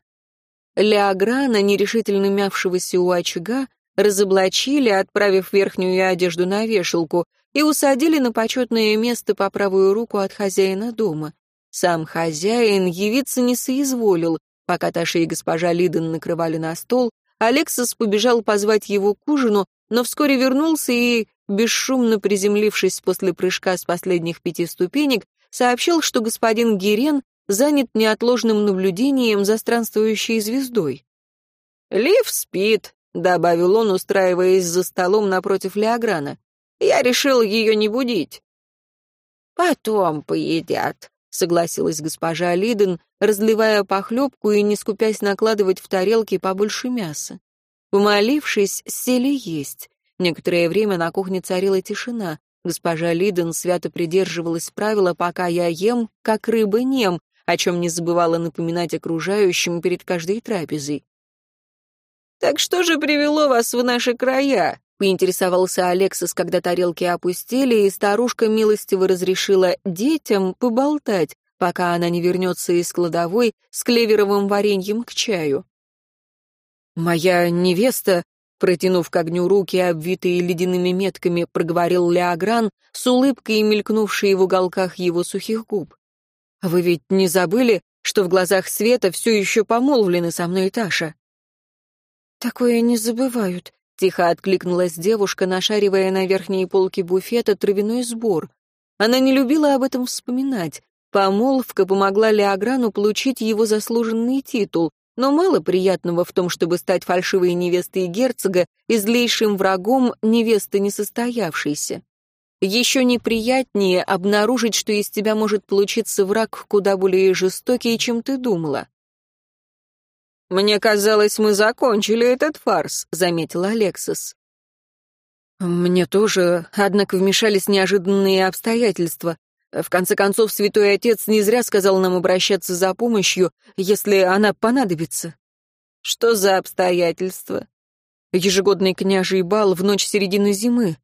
S1: Леограна, нерешительно мявшегося у очага, разоблачили, отправив верхнюю одежду на вешалку, и усадили на почетное место по правую руку от хозяина дома. Сам хозяин явиться не соизволил. Пока Таша и госпожа Лиден накрывали на стол, Алексас побежал позвать его к ужину, но вскоре вернулся и, бесшумно приземлившись после прыжка с последних пяти ступенек, сообщил, что господин Герен занят неотложным наблюдением за странствующей звездой. «Лив спит», — добавил он, устраиваясь за столом напротив Леограна. «Я решил ее не будить». «Потом поедят», — согласилась госпожа Лиден, разливая похлебку и не скупясь накладывать в тарелки побольше мяса. Умолившись, сели есть. Некоторое время на кухне царила тишина. Госпожа Лиден свято придерживалась правила «пока я ем, как рыба нем», о чем не забывала напоминать окружающим перед каждой трапезой. «Так что же привело вас в наши края?» — поинтересовался Алексис, когда тарелки опустили, и старушка милостиво разрешила детям поболтать, пока она не вернется из кладовой с клеверовым вареньем к чаю. «Моя невеста», протянув к огню руки, обвитые ледяными метками, проговорил Леогран с улыбкой, мелькнувшей в уголках его сухих губ. «Вы ведь не забыли, что в глазах Света все еще помолвлены со мной Таша?» «Такое не забывают», — тихо откликнулась девушка, нашаривая на верхней полке буфета травяной сбор. Она не любила об этом вспоминать. Помолвка помогла Леограну получить его заслуженный титул, но мало приятного в том, чтобы стать фальшивой невестой герцога и злейшим врагом невесты несостоявшейся. Еще неприятнее обнаружить, что из тебя может получиться враг куда более жестокий, чем ты думала. «Мне казалось, мы закончили этот фарс», — заметил Алексис. «Мне тоже, однако вмешались неожиданные обстоятельства. В конце концов, святой отец не зря сказал нам обращаться за помощью, если она понадобится». «Что за обстоятельства?» «Ежегодный княжий бал в ночь середины зимы».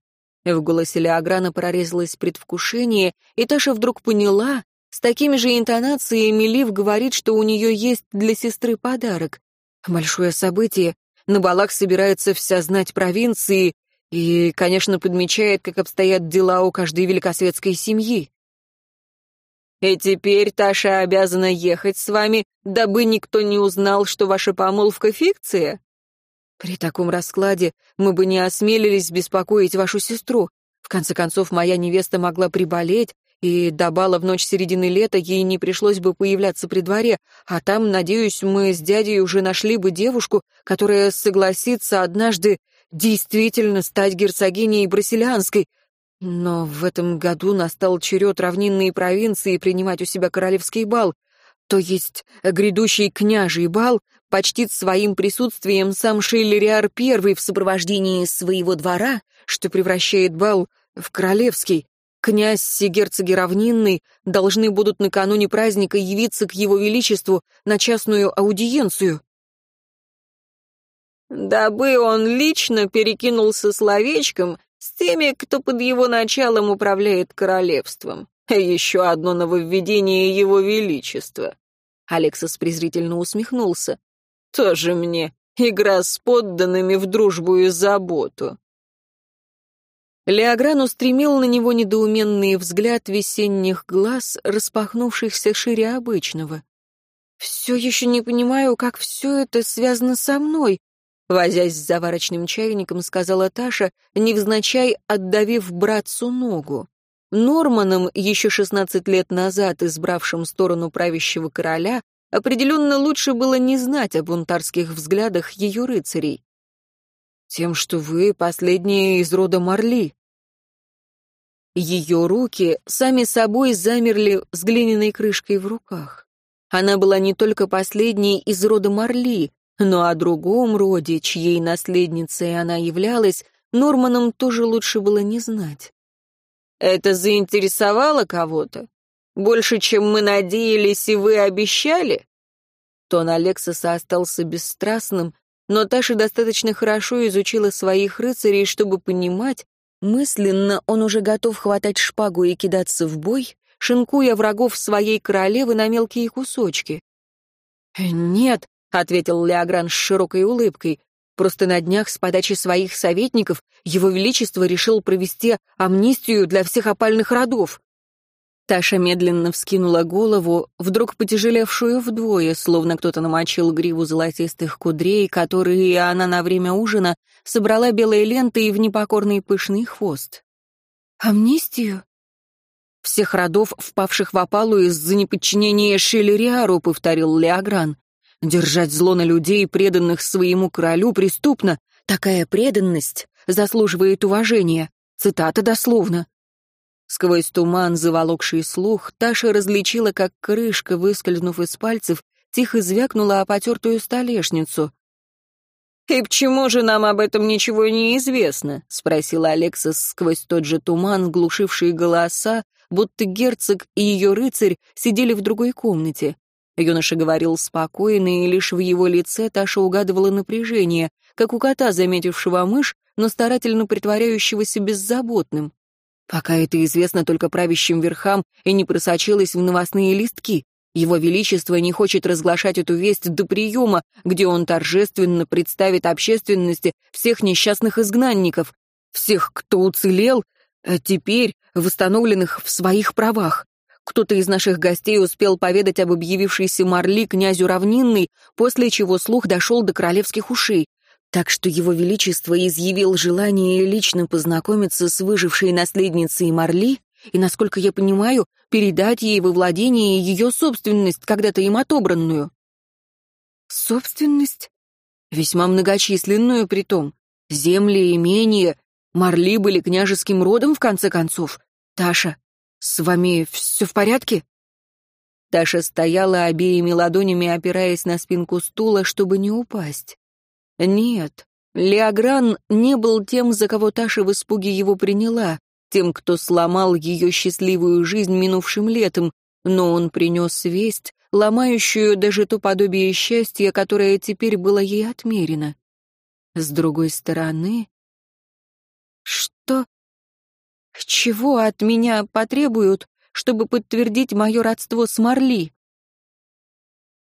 S1: В голосе Леограна прорезалось предвкушение, и Таша вдруг поняла, с такими же интонациями Лив говорит, что у нее есть для сестры подарок. Большое событие. На балах собирается вся знать провинции и, конечно, подмечает, как обстоят дела у каждой великосветской семьи. И теперь Таша обязана ехать с вами, дабы никто не узнал, что ваша помолвка — фикция? При таком раскладе мы бы не осмелились беспокоить вашу сестру. В конце концов, моя невеста могла приболеть, и до бала в ночь середины лета ей не пришлось бы появляться при дворе, а там, надеюсь, мы с дядей уже нашли бы девушку, которая согласится однажды действительно стать герцогиней Брасилианской. Но в этом году настал черед равнинной провинции принимать у себя королевский бал, то есть грядущий княжий бал почтит своим присутствием сам Шейлериар I в сопровождении своего двора, что превращает бал в королевский. Князь и герцоги равнинный должны будут накануне праздника явиться к его величеству на частную аудиенцию. Дабы он лично перекинулся словечком с теми, кто под его началом управляет королевством. Еще одно нововведение его величества. Алексас презрительно усмехнулся. Тоже мне игра с подданными в дружбу и заботу. Леогран устремил на него недоуменный взгляд весенних глаз, распахнувшихся шире обычного. «Все еще не понимаю, как все это связано со мной», возясь с заварочным чайником, сказала Таша, невзначай отдавив братцу ногу. Норманом, еще шестнадцать лет назад избравшим сторону правящего короля, определенно лучше было не знать о бунтарских взглядах ее рыцарей тем, что вы последняя из рода Марли». Ее руки сами собой замерли с глиняной крышкой в руках. Она была не только последней из рода Марли, но о другом роде, чьей наследницей она являлась, Норманам тоже лучше было не знать. «Это заинтересовало кого-то? Больше, чем мы надеялись и вы обещали?» Тон Алексоса остался бесстрастным, но Таша достаточно хорошо изучила своих рыцарей, чтобы понимать, мысленно он уже готов хватать шпагу и кидаться в бой, шинкуя врагов своей королевы на мелкие кусочки. «Нет», — ответил Леогран с широкой улыбкой, «просто на днях с подачи своих советников его величество решил провести амнистию для всех опальных родов. Таша медленно вскинула голову, вдруг потяжелевшую вдвое, словно кто-то намочил гриву золотистых кудрей, которые она на время ужина собрала белой лентой в непокорный пышный хвост. «Амнистию?» «Всех родов, впавших в опалу из-за неподчинения Шелериару», — повторил Леогран. «Держать зло на людей, преданных своему королю, преступно. Такая преданность заслуживает уважения». Цитата дословно. Сквозь туман, заволокший слух, Таша различила, как крышка, выскользнув из пальцев, тихо звякнула о потертую столешницу. «И почему же нам об этом ничего не известно?» — спросила Алексас сквозь тот же туман, глушивший голоса, будто герцог и ее рыцарь сидели в другой комнате. Юноша говорил спокойно, и лишь в его лице Таша угадывала напряжение, как у кота, заметившего мышь, но старательно притворяющегося беззаботным. Пока это известно только правящим верхам и не просочилось в новостные листки. Его Величество не хочет разглашать эту весть до приема, где он торжественно представит общественности всех несчастных изгнанников, всех, кто уцелел, а теперь восстановленных в своих правах. Кто-то из наших гостей успел поведать об объявившейся Марли князю Равнинной, после чего слух дошел до королевских ушей. Так что его величество изъявил желание лично познакомиться с выжившей наследницей Марли и, насколько я понимаю, передать ей во владение ее собственность, когда-то им отобранную. Собственность? Весьма многочисленную притом. Земли, имения. Марли были княжеским родом, в конце концов. Таша, с вами все в порядке? Таша стояла обеими ладонями, опираясь на спинку стула, чтобы не упасть. Нет, Леогран не был тем, за кого Таша в испуге его приняла тем, кто сломал ее счастливую жизнь минувшим летом, но он принес весть, ломающую даже то подобие счастья, которое теперь было ей отмерено. С другой стороны... Что? Чего от меня потребуют, чтобы подтвердить мое родство с Марли?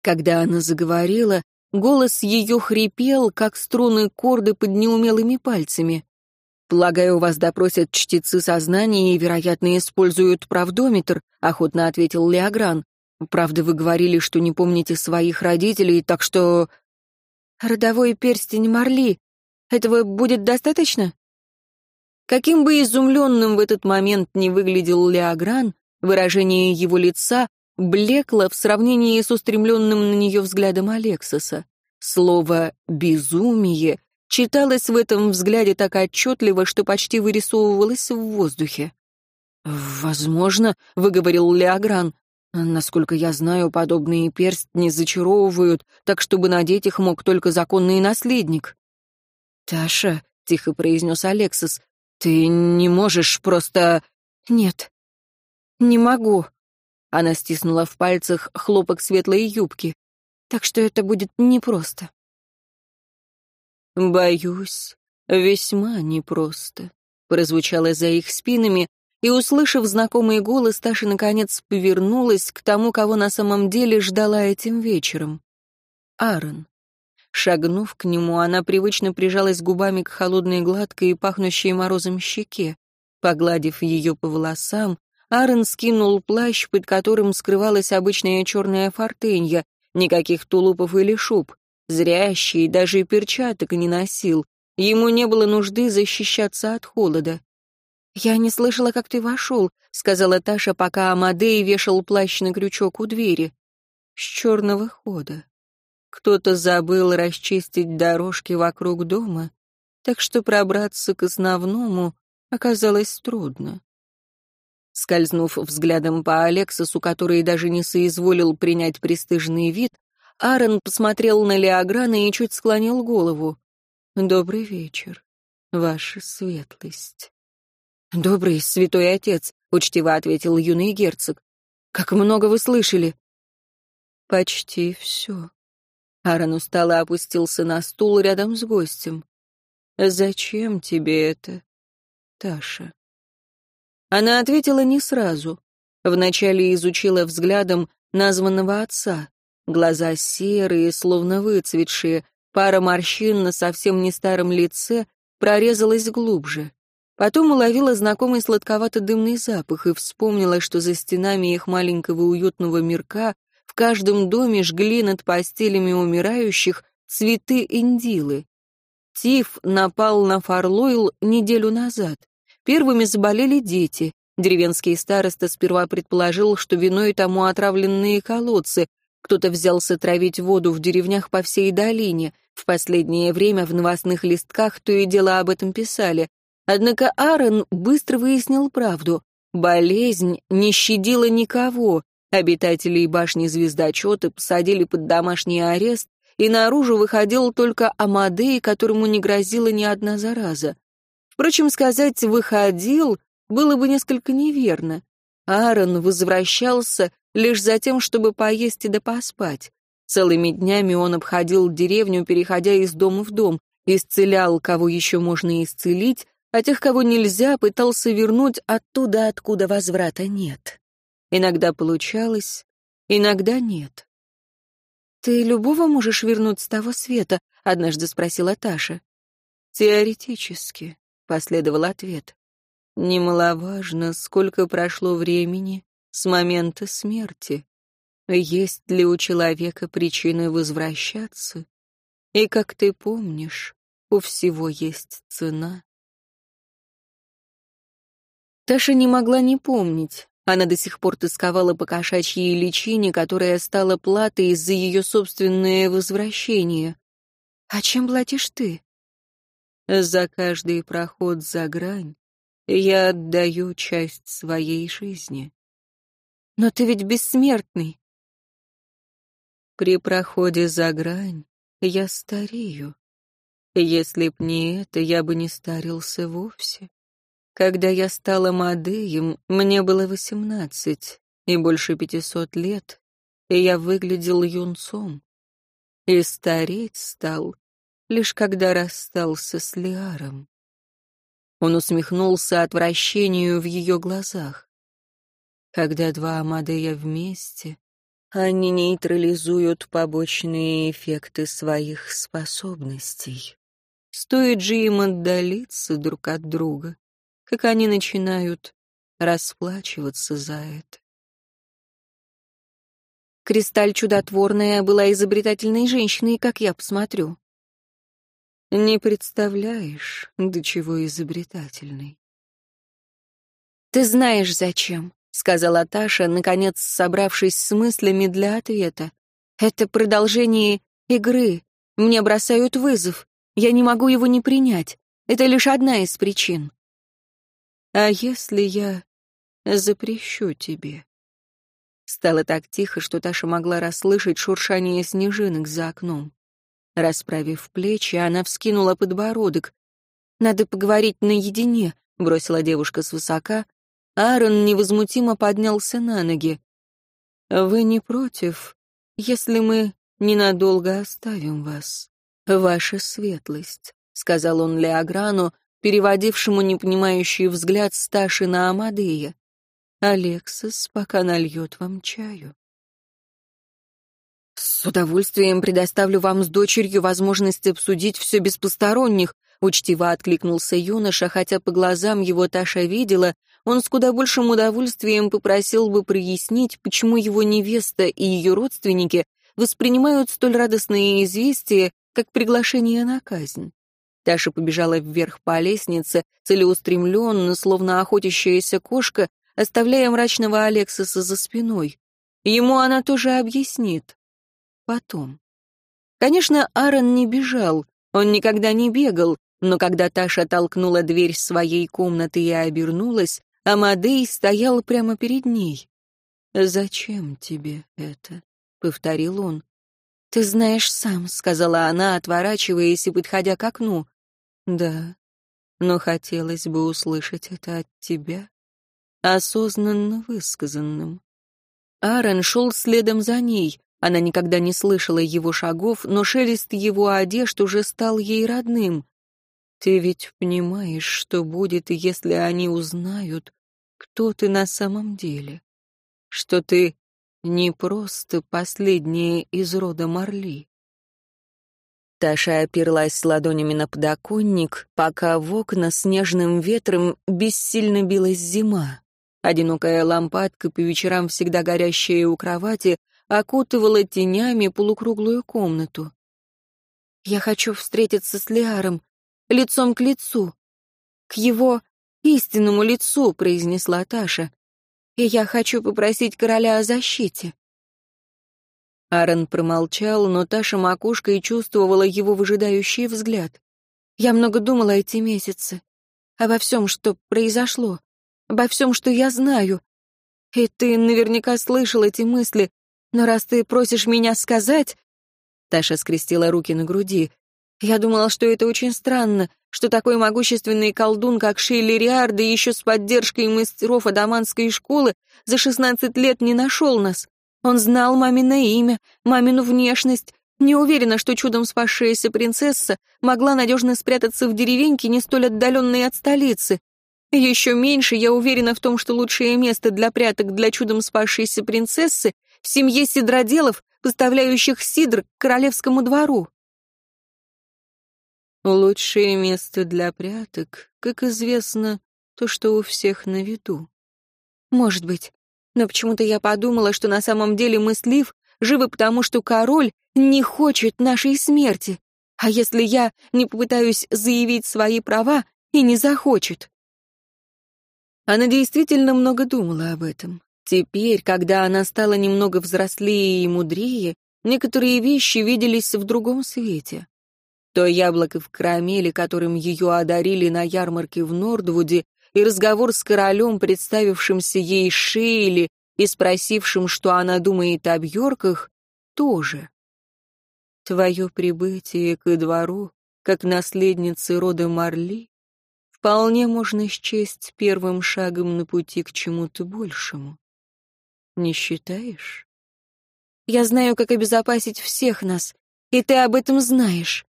S1: Когда она заговорила, голос ее хрипел, как струны корды под неумелыми пальцами. «Полагаю, вас допросят чтецы сознания и, вероятно, используют правдометр», — охотно ответил Леогран. «Правда, вы говорили, что не помните своих родителей, так что...» «Родовой перстень Марли. Этого будет достаточно?» Каким бы изумленным в этот момент не выглядел Леогран, выражение его лица блекло в сравнении с устремленным на нее взглядом Алексоса. Слово «безумие» читалось в этом взгляде так отчетливо, что почти вырисовывалось в воздухе. «Возможно», — выговорил Леогран, — «насколько я знаю, подобные перстни зачаровывают, так чтобы надеть их мог только законный наследник». «Таша», — тихо произнес Алексис, — «ты не можешь просто...» «Нет, не могу». Она стиснула в пальцах хлопок светлой юбки. «Так что это будет непросто». «Боюсь, весьма непросто», — прозвучало за их спинами, и, услышав знакомый голос, Таша, наконец, повернулась к тому, кого на самом деле ждала этим вечером. Аарон. Шагнув к нему, она привычно прижалась губами к холодной, гладкой и пахнущей морозом щеке. Погладив ее по волосам, Аарон скинул плащ, под которым скрывалась обычная черная фортенья, никаких тулупов или шуб. Зрящий даже перчаток не носил. Ему не было нужды защищаться от холода. «Я не слышала, как ты вошел», — сказала Таша, пока Амадей вешал плащ на крючок у двери. «С черного хода. Кто-то забыл расчистить дорожки вокруг дома, так что пробраться к основному оказалось трудно». Скользнув взглядом по Алексосу, который даже не соизволил принять престижный вид, Аарон посмотрел на Леограна и чуть склонил голову. «Добрый вечер, ваша светлость». «Добрый, святой отец», — учтиво ответил юный герцог. «Как много вы слышали?» «Почти все». Аарон устало опустился на стул рядом с гостем. «Зачем тебе это, Таша?» Она ответила не сразу. Вначале изучила взглядом названного отца. Глаза серые, словно выцветшие, пара морщин на совсем не старом лице прорезалась глубже. Потом уловила знакомый сладковато-дымный запах и вспомнила, что за стенами их маленького уютного мирка в каждом доме жгли над постелями умирающих цветы индилы. Тиф напал на Фарлойл неделю назад. Первыми заболели дети. Деревенский староста сперва предположил, что виной тому отравленные колодцы, кто-то взялся травить воду в деревнях по всей долине. В последнее время в новостных листках то и дело об этом писали. Однако Аарон быстро выяснил правду. Болезнь не щадила никого. Обитателей башни звездочета посадили под домашний арест, и наружу выходил только Амадей, которому не грозила ни одна зараза. Впрочем, сказать «выходил» было бы несколько неверно. Аарон возвращался лишь за тем, чтобы поесть и да поспать. Целыми днями он обходил деревню, переходя из дома в дом, исцелял, кого еще можно исцелить, а тех, кого нельзя, пытался вернуть оттуда, откуда возврата нет. Иногда получалось, иногда нет. «Ты любого можешь вернуть с того света?» — однажды спросила Таша.
S2: «Теоретически», — последовал ответ. «Немаловажно, сколько прошло времени с момента смерти. Есть ли у человека причины возвращаться? И, как ты помнишь, у всего есть цена».
S1: Таша не могла не помнить. Она до сих пор тосковала по кошачьей личине, которая стала платой за ее собственное возвращение. «А чем платишь ты?»
S2: «За каждый проход за грань я отдаю часть своей жизни».
S1: «Но ты ведь бессмертный».
S2: «При проходе за грань я старею. Если б не это, я бы не старился вовсе. Когда я стала Мадеем, мне было восемнадцать и больше пятисот лет, и я выглядел юнцом. И стареть стал, лишь когда расстался с Лиаром. Он усмехнулся отвращению в ее глазах. Когда два Амадея вместе, они нейтрализуют побочные эффекты своих способностей. Стоит же им отдалиться друг от друга, как они начинают расплачиваться за это.
S1: Кристаль чудотворная была изобретательной женщиной, как я посмотрю.
S2: Не представляешь, до чего изобретательной.
S1: Ты знаешь, зачем, сказала Таша, наконец собравшись с мыслями для ответа. Это продолжение игры. Мне бросают вызов. Я не могу его не принять. Это лишь одна из причин.
S2: А если я запрещу тебе? Стало так тихо, что Таша могла расслышать шуршание снежинок за окном. Расправив плечи, она вскинула подбородок.
S1: «Надо поговорить наедине», — бросила девушка свысока. Аарон невозмутимо поднялся на ноги.
S2: «Вы не против, если мы ненадолго оставим вас, ваша светлость», — сказал он Леограну, переводившему непонимающий взгляд Сташи на Амадея. «Алексас пока нальет вам чаю».
S1: «С удовольствием предоставлю вам с дочерью возможность обсудить все без посторонних», учтиво откликнулся юноша, хотя по глазам его Таша видела, он с куда большим удовольствием попросил бы прояснить, почему его невеста и ее родственники воспринимают столь радостные известия, как приглашение на казнь. Таша побежала вверх по лестнице, целеустремленно, словно охотящаяся кошка, оставляя мрачного Алексиса за спиной. Ему она тоже объяснит. Потом. Конечно, Аарон не бежал, он никогда не бегал, но когда Таша толкнула дверь своей комнаты и обернулась, Амадей стоял прямо перед ней.
S2: «Зачем тебе это?» — повторил он.
S1: «Ты знаешь сам», — сказала она, отворачиваясь и подходя к окну.
S2: Да, но хотелось бы услышать это от тебя, осознанно высказанным.
S1: Аарон шел следом за ней. Она никогда не слышала его шагов, но шелест его одежд уже стал ей родным.
S2: Ты ведь понимаешь, что будет, если они узнают, кто ты на самом деле, что ты не просто последняя из рода Марли.
S1: Таша оперлась ладонями на подоконник, пока в окна снежным ветром бессильно билась зима. Одинокая лампадка, по вечерам всегда горящая у кровати, окутывала тенями полукруглую комнату. «Я хочу встретиться с Лиаром, лицом к лицу, к его истинному лицу», — произнесла Таша. «И я хочу попросить короля о защите». Аарон промолчал, но Таша макушкой чувствовала его выжидающий взгляд. «Я много думала эти месяцы. Обо всем, что произошло. Обо всем, что я знаю. И ты наверняка слышал эти мысли, но раз ты просишь меня сказать...»
S2: Таша скрестила руки на груди. «Я думала, что это очень странно, что такой могущественный колдун, как Шейли Риарда, еще с поддержкой мастеров Адаманской школы, за шестнадцать лет не нашел нас. Он знал мамино имя, мамину внешность. Не уверена, что чудом спасшаяся принцесса могла надежно спрятаться в деревеньке, не столь отдаленной от столицы. Еще меньше я уверена в том, что лучшее место для пряток для чудом спасшейся принцессы в семье сидроделов, поставляющих сидр к королевскому двору.
S1: Лучшее место для пряток, как известно, то, что у всех на виду.
S2: Может быть. Но почему-то я подумала, что на самом деле мы с Лив живы потому, что король не хочет нашей смерти. А если я не попытаюсь заявить свои права и не захочет?
S1: Она действительно много думала об этом. Теперь, когда она стала немного взрослее и мудрее, некоторые вещи виделись в другом свете. То яблоко в карамели, которым ее одарили на ярмарке в Нордвуде, и разговор с королем, представившимся ей Шейли и спросившим, что она думает об Йорках, тоже. Твое прибытие к двору, как наследницы рода Марли, вполне можно счесть первым шагом на пути к чему-то большему. Не считаешь?
S2: Я знаю, как обезопасить всех нас, и ты об этом знаешь.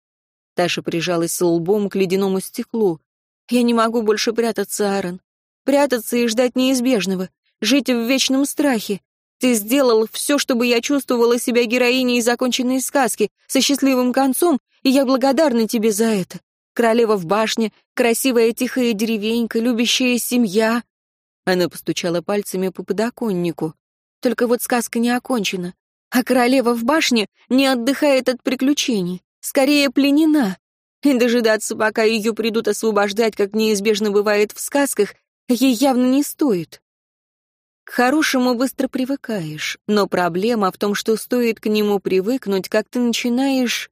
S2: Таша прижалась лбом к ледяному стеклу. Я не могу больше прятаться, Аарон. Прятаться и ждать неизбежного. Жить в вечном страхе. Ты сделал все, чтобы я чувствовала себя героиней законченной сказки, со счастливым концом, и я благодарна тебе за это. Королева в башне, красивая тихая деревенька, любящая семья. Она постучала пальцами по подоконнику. Только вот сказка не окончена. А королева в башне не отдыхает от приключений, скорее пленена и дожидаться, пока ее придут освобождать, как неизбежно бывает в сказках, ей явно не стоит. К хорошему быстро привыкаешь, но проблема в том, что стоит к нему привыкнуть, как ты начинаешь...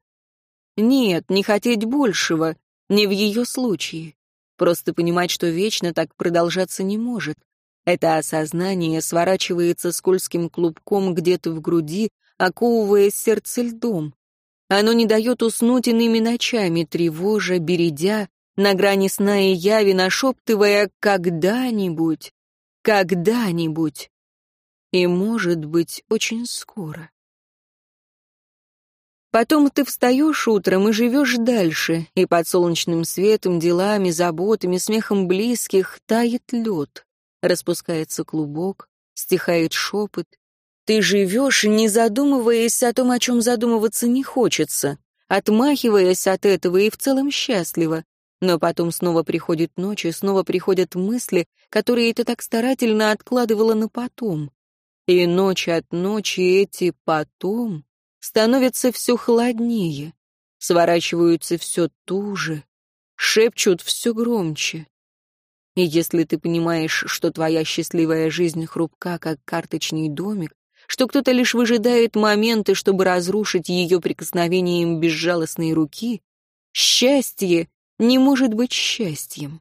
S2: Нет, не хотеть большего, не в ее случае. Просто понимать, что вечно так продолжаться не может. Это осознание сворачивается скользким клубком где-то в груди, оковывая сердце льдом. Оно не дает уснуть иными ночами, тревожа, бередя, на грани сна и яви, нашептывая «когда-нибудь, когда-нибудь». И, может быть, очень скоро. Потом ты встаешь утром и живешь дальше, и под солнечным светом, делами, заботами, смехом близких тает лед, распускается клубок, стихает шепот, ты живешь, не задумываясь о том, о чем задумываться не хочется, отмахиваясь от этого и в целом счастлива. Но потом снова приходит ночь, и снова приходят мысли, которые ты так старательно откладывала на потом. И ночь от ночи эти «потом» становятся все холоднее, сворачиваются все туже, шепчут все громче. И если ты понимаешь, что твоя счастливая жизнь хрупка, как карточный домик, что кто-то лишь выжидает моменты, чтобы разрушить ее прикосновением безжалостной руки, счастье не может быть счастьем.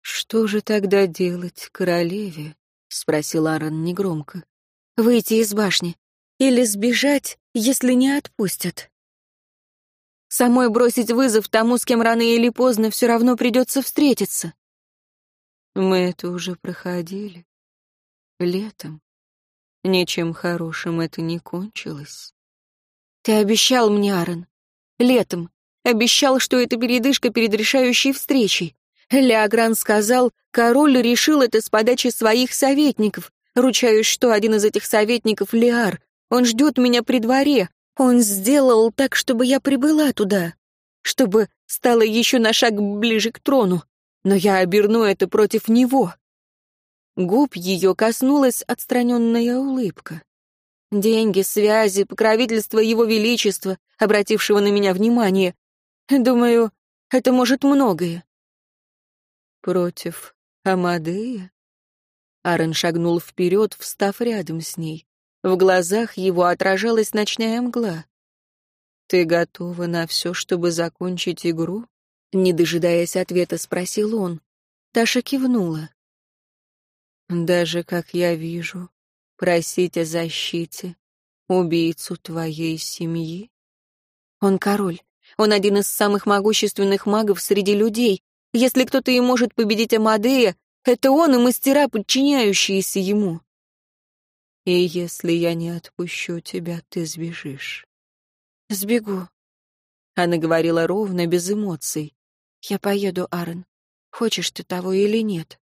S2: «Что же тогда делать королеве?» — спросил Аарон негромко. «Выйти из башни. Или сбежать, если не отпустят. Самой бросить вызов тому, с кем рано или поздно все равно придется встретиться». «Мы это уже проходили. Летом. Ничем хорошим это не кончилось. Ты обещал мне, Аарон, летом. Обещал, что это передышка перед решающей встречей. Леогран сказал, король решил это с подачи своих советников. Ручаюсь, что один из этих советников — Леар. Он ждет меня при дворе. Он сделал так, чтобы я прибыла туда. Чтобы стала еще на шаг ближе к трону. Но я оберну это против него. Губ ее коснулась отстраненная улыбка. Деньги, связи, покровительство его величества, обратившего на меня внимание. Думаю, это может многое. Против Амадея? Арен шагнул вперед, встав рядом с ней. В глазах его отражалась ночная мгла. «Ты готова на все, чтобы закончить игру?» Не дожидаясь ответа, спросил он. Таша кивнула. Даже, как я вижу, просить о защите Убийцу твоей семьи? Он король. Он один из самых могущественных магов среди людей. Если кто-то и может победить Амадея, это он и мастера, подчиняющиеся ему. И если я не отпущу тебя, ты сбежишь. Сбегу. Она говорила ровно, без эмоций. Я поеду, Аарон. Хочешь ты того или нет?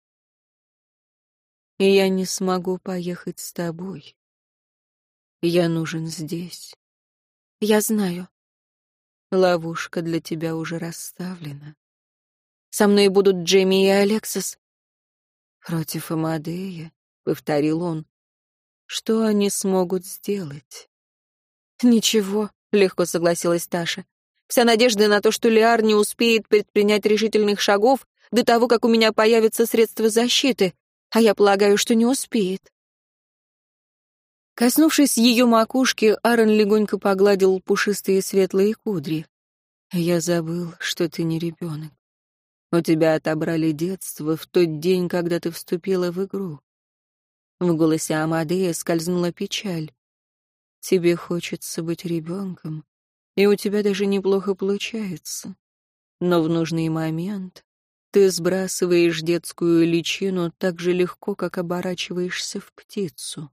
S2: Я не смогу поехать с тобой. Я нужен здесь. Я знаю. Ловушка для тебя уже расставлена. Со мной будут Джейми и Алексис. Против Амадея, — повторил он. Что они смогут сделать? Ничего, — легко согласилась Таша. Вся надежда на то, что Лиар не успеет предпринять решительных шагов до того, как у меня появятся средства защиты, а я полагаю, что не успеет. Коснувшись ее макушки, Аарон легонько погладил пушистые светлые кудри. «Я забыл, что ты не ребенок. У тебя отобрали детство в тот день, когда ты вступила в игру». В голосе Амадея скользнула печаль. «Тебе хочется быть ребенком, и у тебя даже неплохо получается. Но в нужный момент ты сбрасываешь детскую личину так же легко, как оборачиваешься в птицу.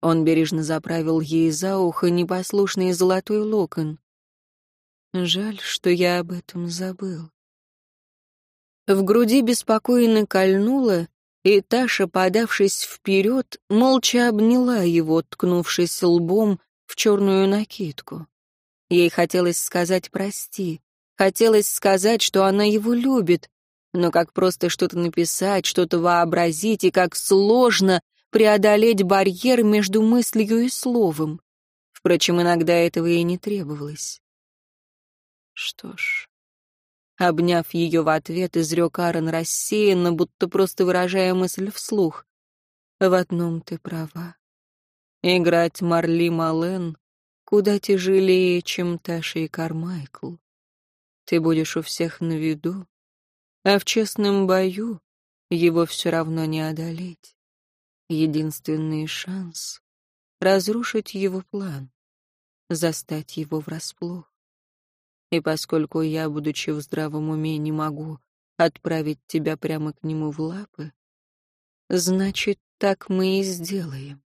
S2: Он бережно заправил ей за ухо непослушный золотой локон. Жаль, что я об этом забыл. В груди беспокойно кольнуло, и Таша, подавшись вперед, молча обняла его, ткнувшись лбом в черную накидку. Ей хотелось сказать «прости», хотелось сказать, что она его любит, но как просто что-то написать, что-то вообразить, и как сложно преодолеть барьер между мыслью и словом. Впрочем, иногда этого и не требовалось. Что ж... Обняв ее в ответ, изрек Аарон рассеянно, будто просто выражая мысль вслух. «В одном ты права. Играть Марли Мален куда тяжелее, чем Таша и Кармайкл. Ты будешь у всех на виду, а в честном бою его все равно не одолеть единственный шанс — разрушить его план, застать его врасплох. И поскольку я, будучи в здравом уме, не могу отправить тебя прямо к нему в лапы, значит, так мы и сделаем.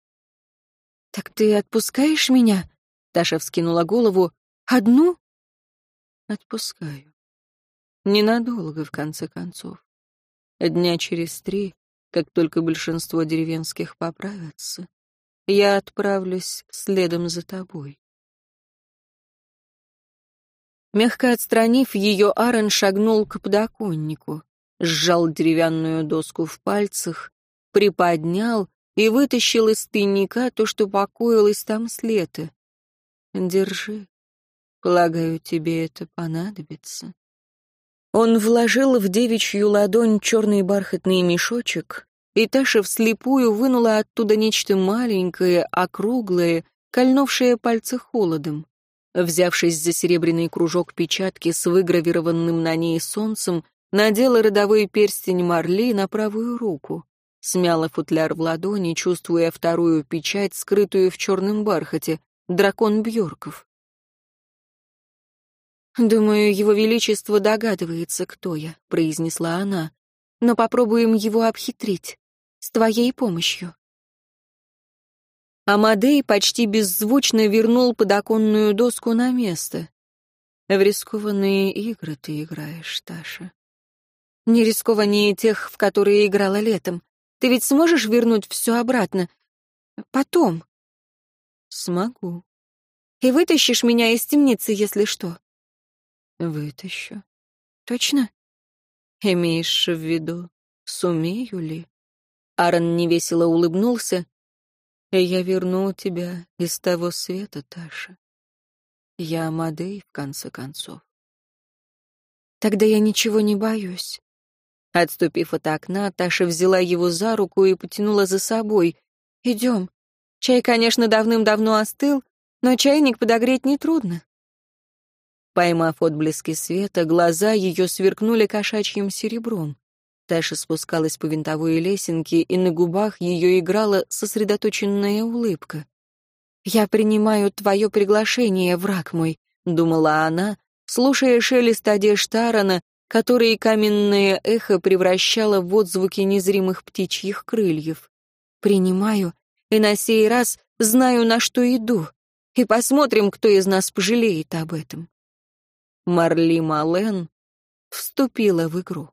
S2: «Так ты отпускаешь меня?» — Таша вскинула голову. «Одну?» «Отпускаю. Ненадолго, в конце концов. Дня через три как только большинство деревенских поправятся, я отправлюсь следом за тобой. Мягко отстранив ее, Аарон шагнул к подоконнику, сжал деревянную доску в пальцах, приподнял и вытащил из тайника то, что покоилось там с лета. «Держи. Полагаю, тебе это понадобится». Он вложил в девичью ладонь черный бархатный мешочек, и Таша вслепую вынула оттуда нечто маленькое, округлое, кольнувшее пальцы холодом. Взявшись за серебряный кружок печатки с выгравированным на ней солнцем, надела родовой перстень Марли на правую руку. Смяла футляр в ладони, чувствуя вторую печать, скрытую в черном бархате, дракон Бьорков. «Думаю, его величество догадывается, кто я», — произнесла она. «Но попробуем его обхитрить. С твоей помощью». Амадей почти беззвучно вернул подоконную доску на место. «В рискованные игры ты играешь, Таша». «Не рискованнее тех, в которые играла летом. Ты ведь сможешь вернуть все обратно? Потом?» «Смогу». «И вытащишь меня из темницы, если что?» Вытащу. Точно? Имеешь в виду, сумею ли? Аарон невесело улыбнулся. Я верну тебя из того света, Таша. Я Амадей, в конце концов. Тогда я ничего не боюсь. Отступив от окна, Таша взяла его за руку и потянула за собой. «Идем. Чай, конечно, давным-давно остыл, но чайник подогреть нетрудно. Поймав отблески света, глаза ее сверкнули кошачьим серебром. Таша спускалась по винтовой лесенке, и на губах ее играла сосредоточенная улыбка. «Я принимаю твое приглашение, враг мой», — думала она, слушая шелест одежд Тарана, который каменное эхо превращало в отзвуки незримых птичьих крыльев. «Принимаю, и на сей раз знаю, на что иду, и посмотрим, кто из нас пожалеет об этом». Марли Мален вступила в игру.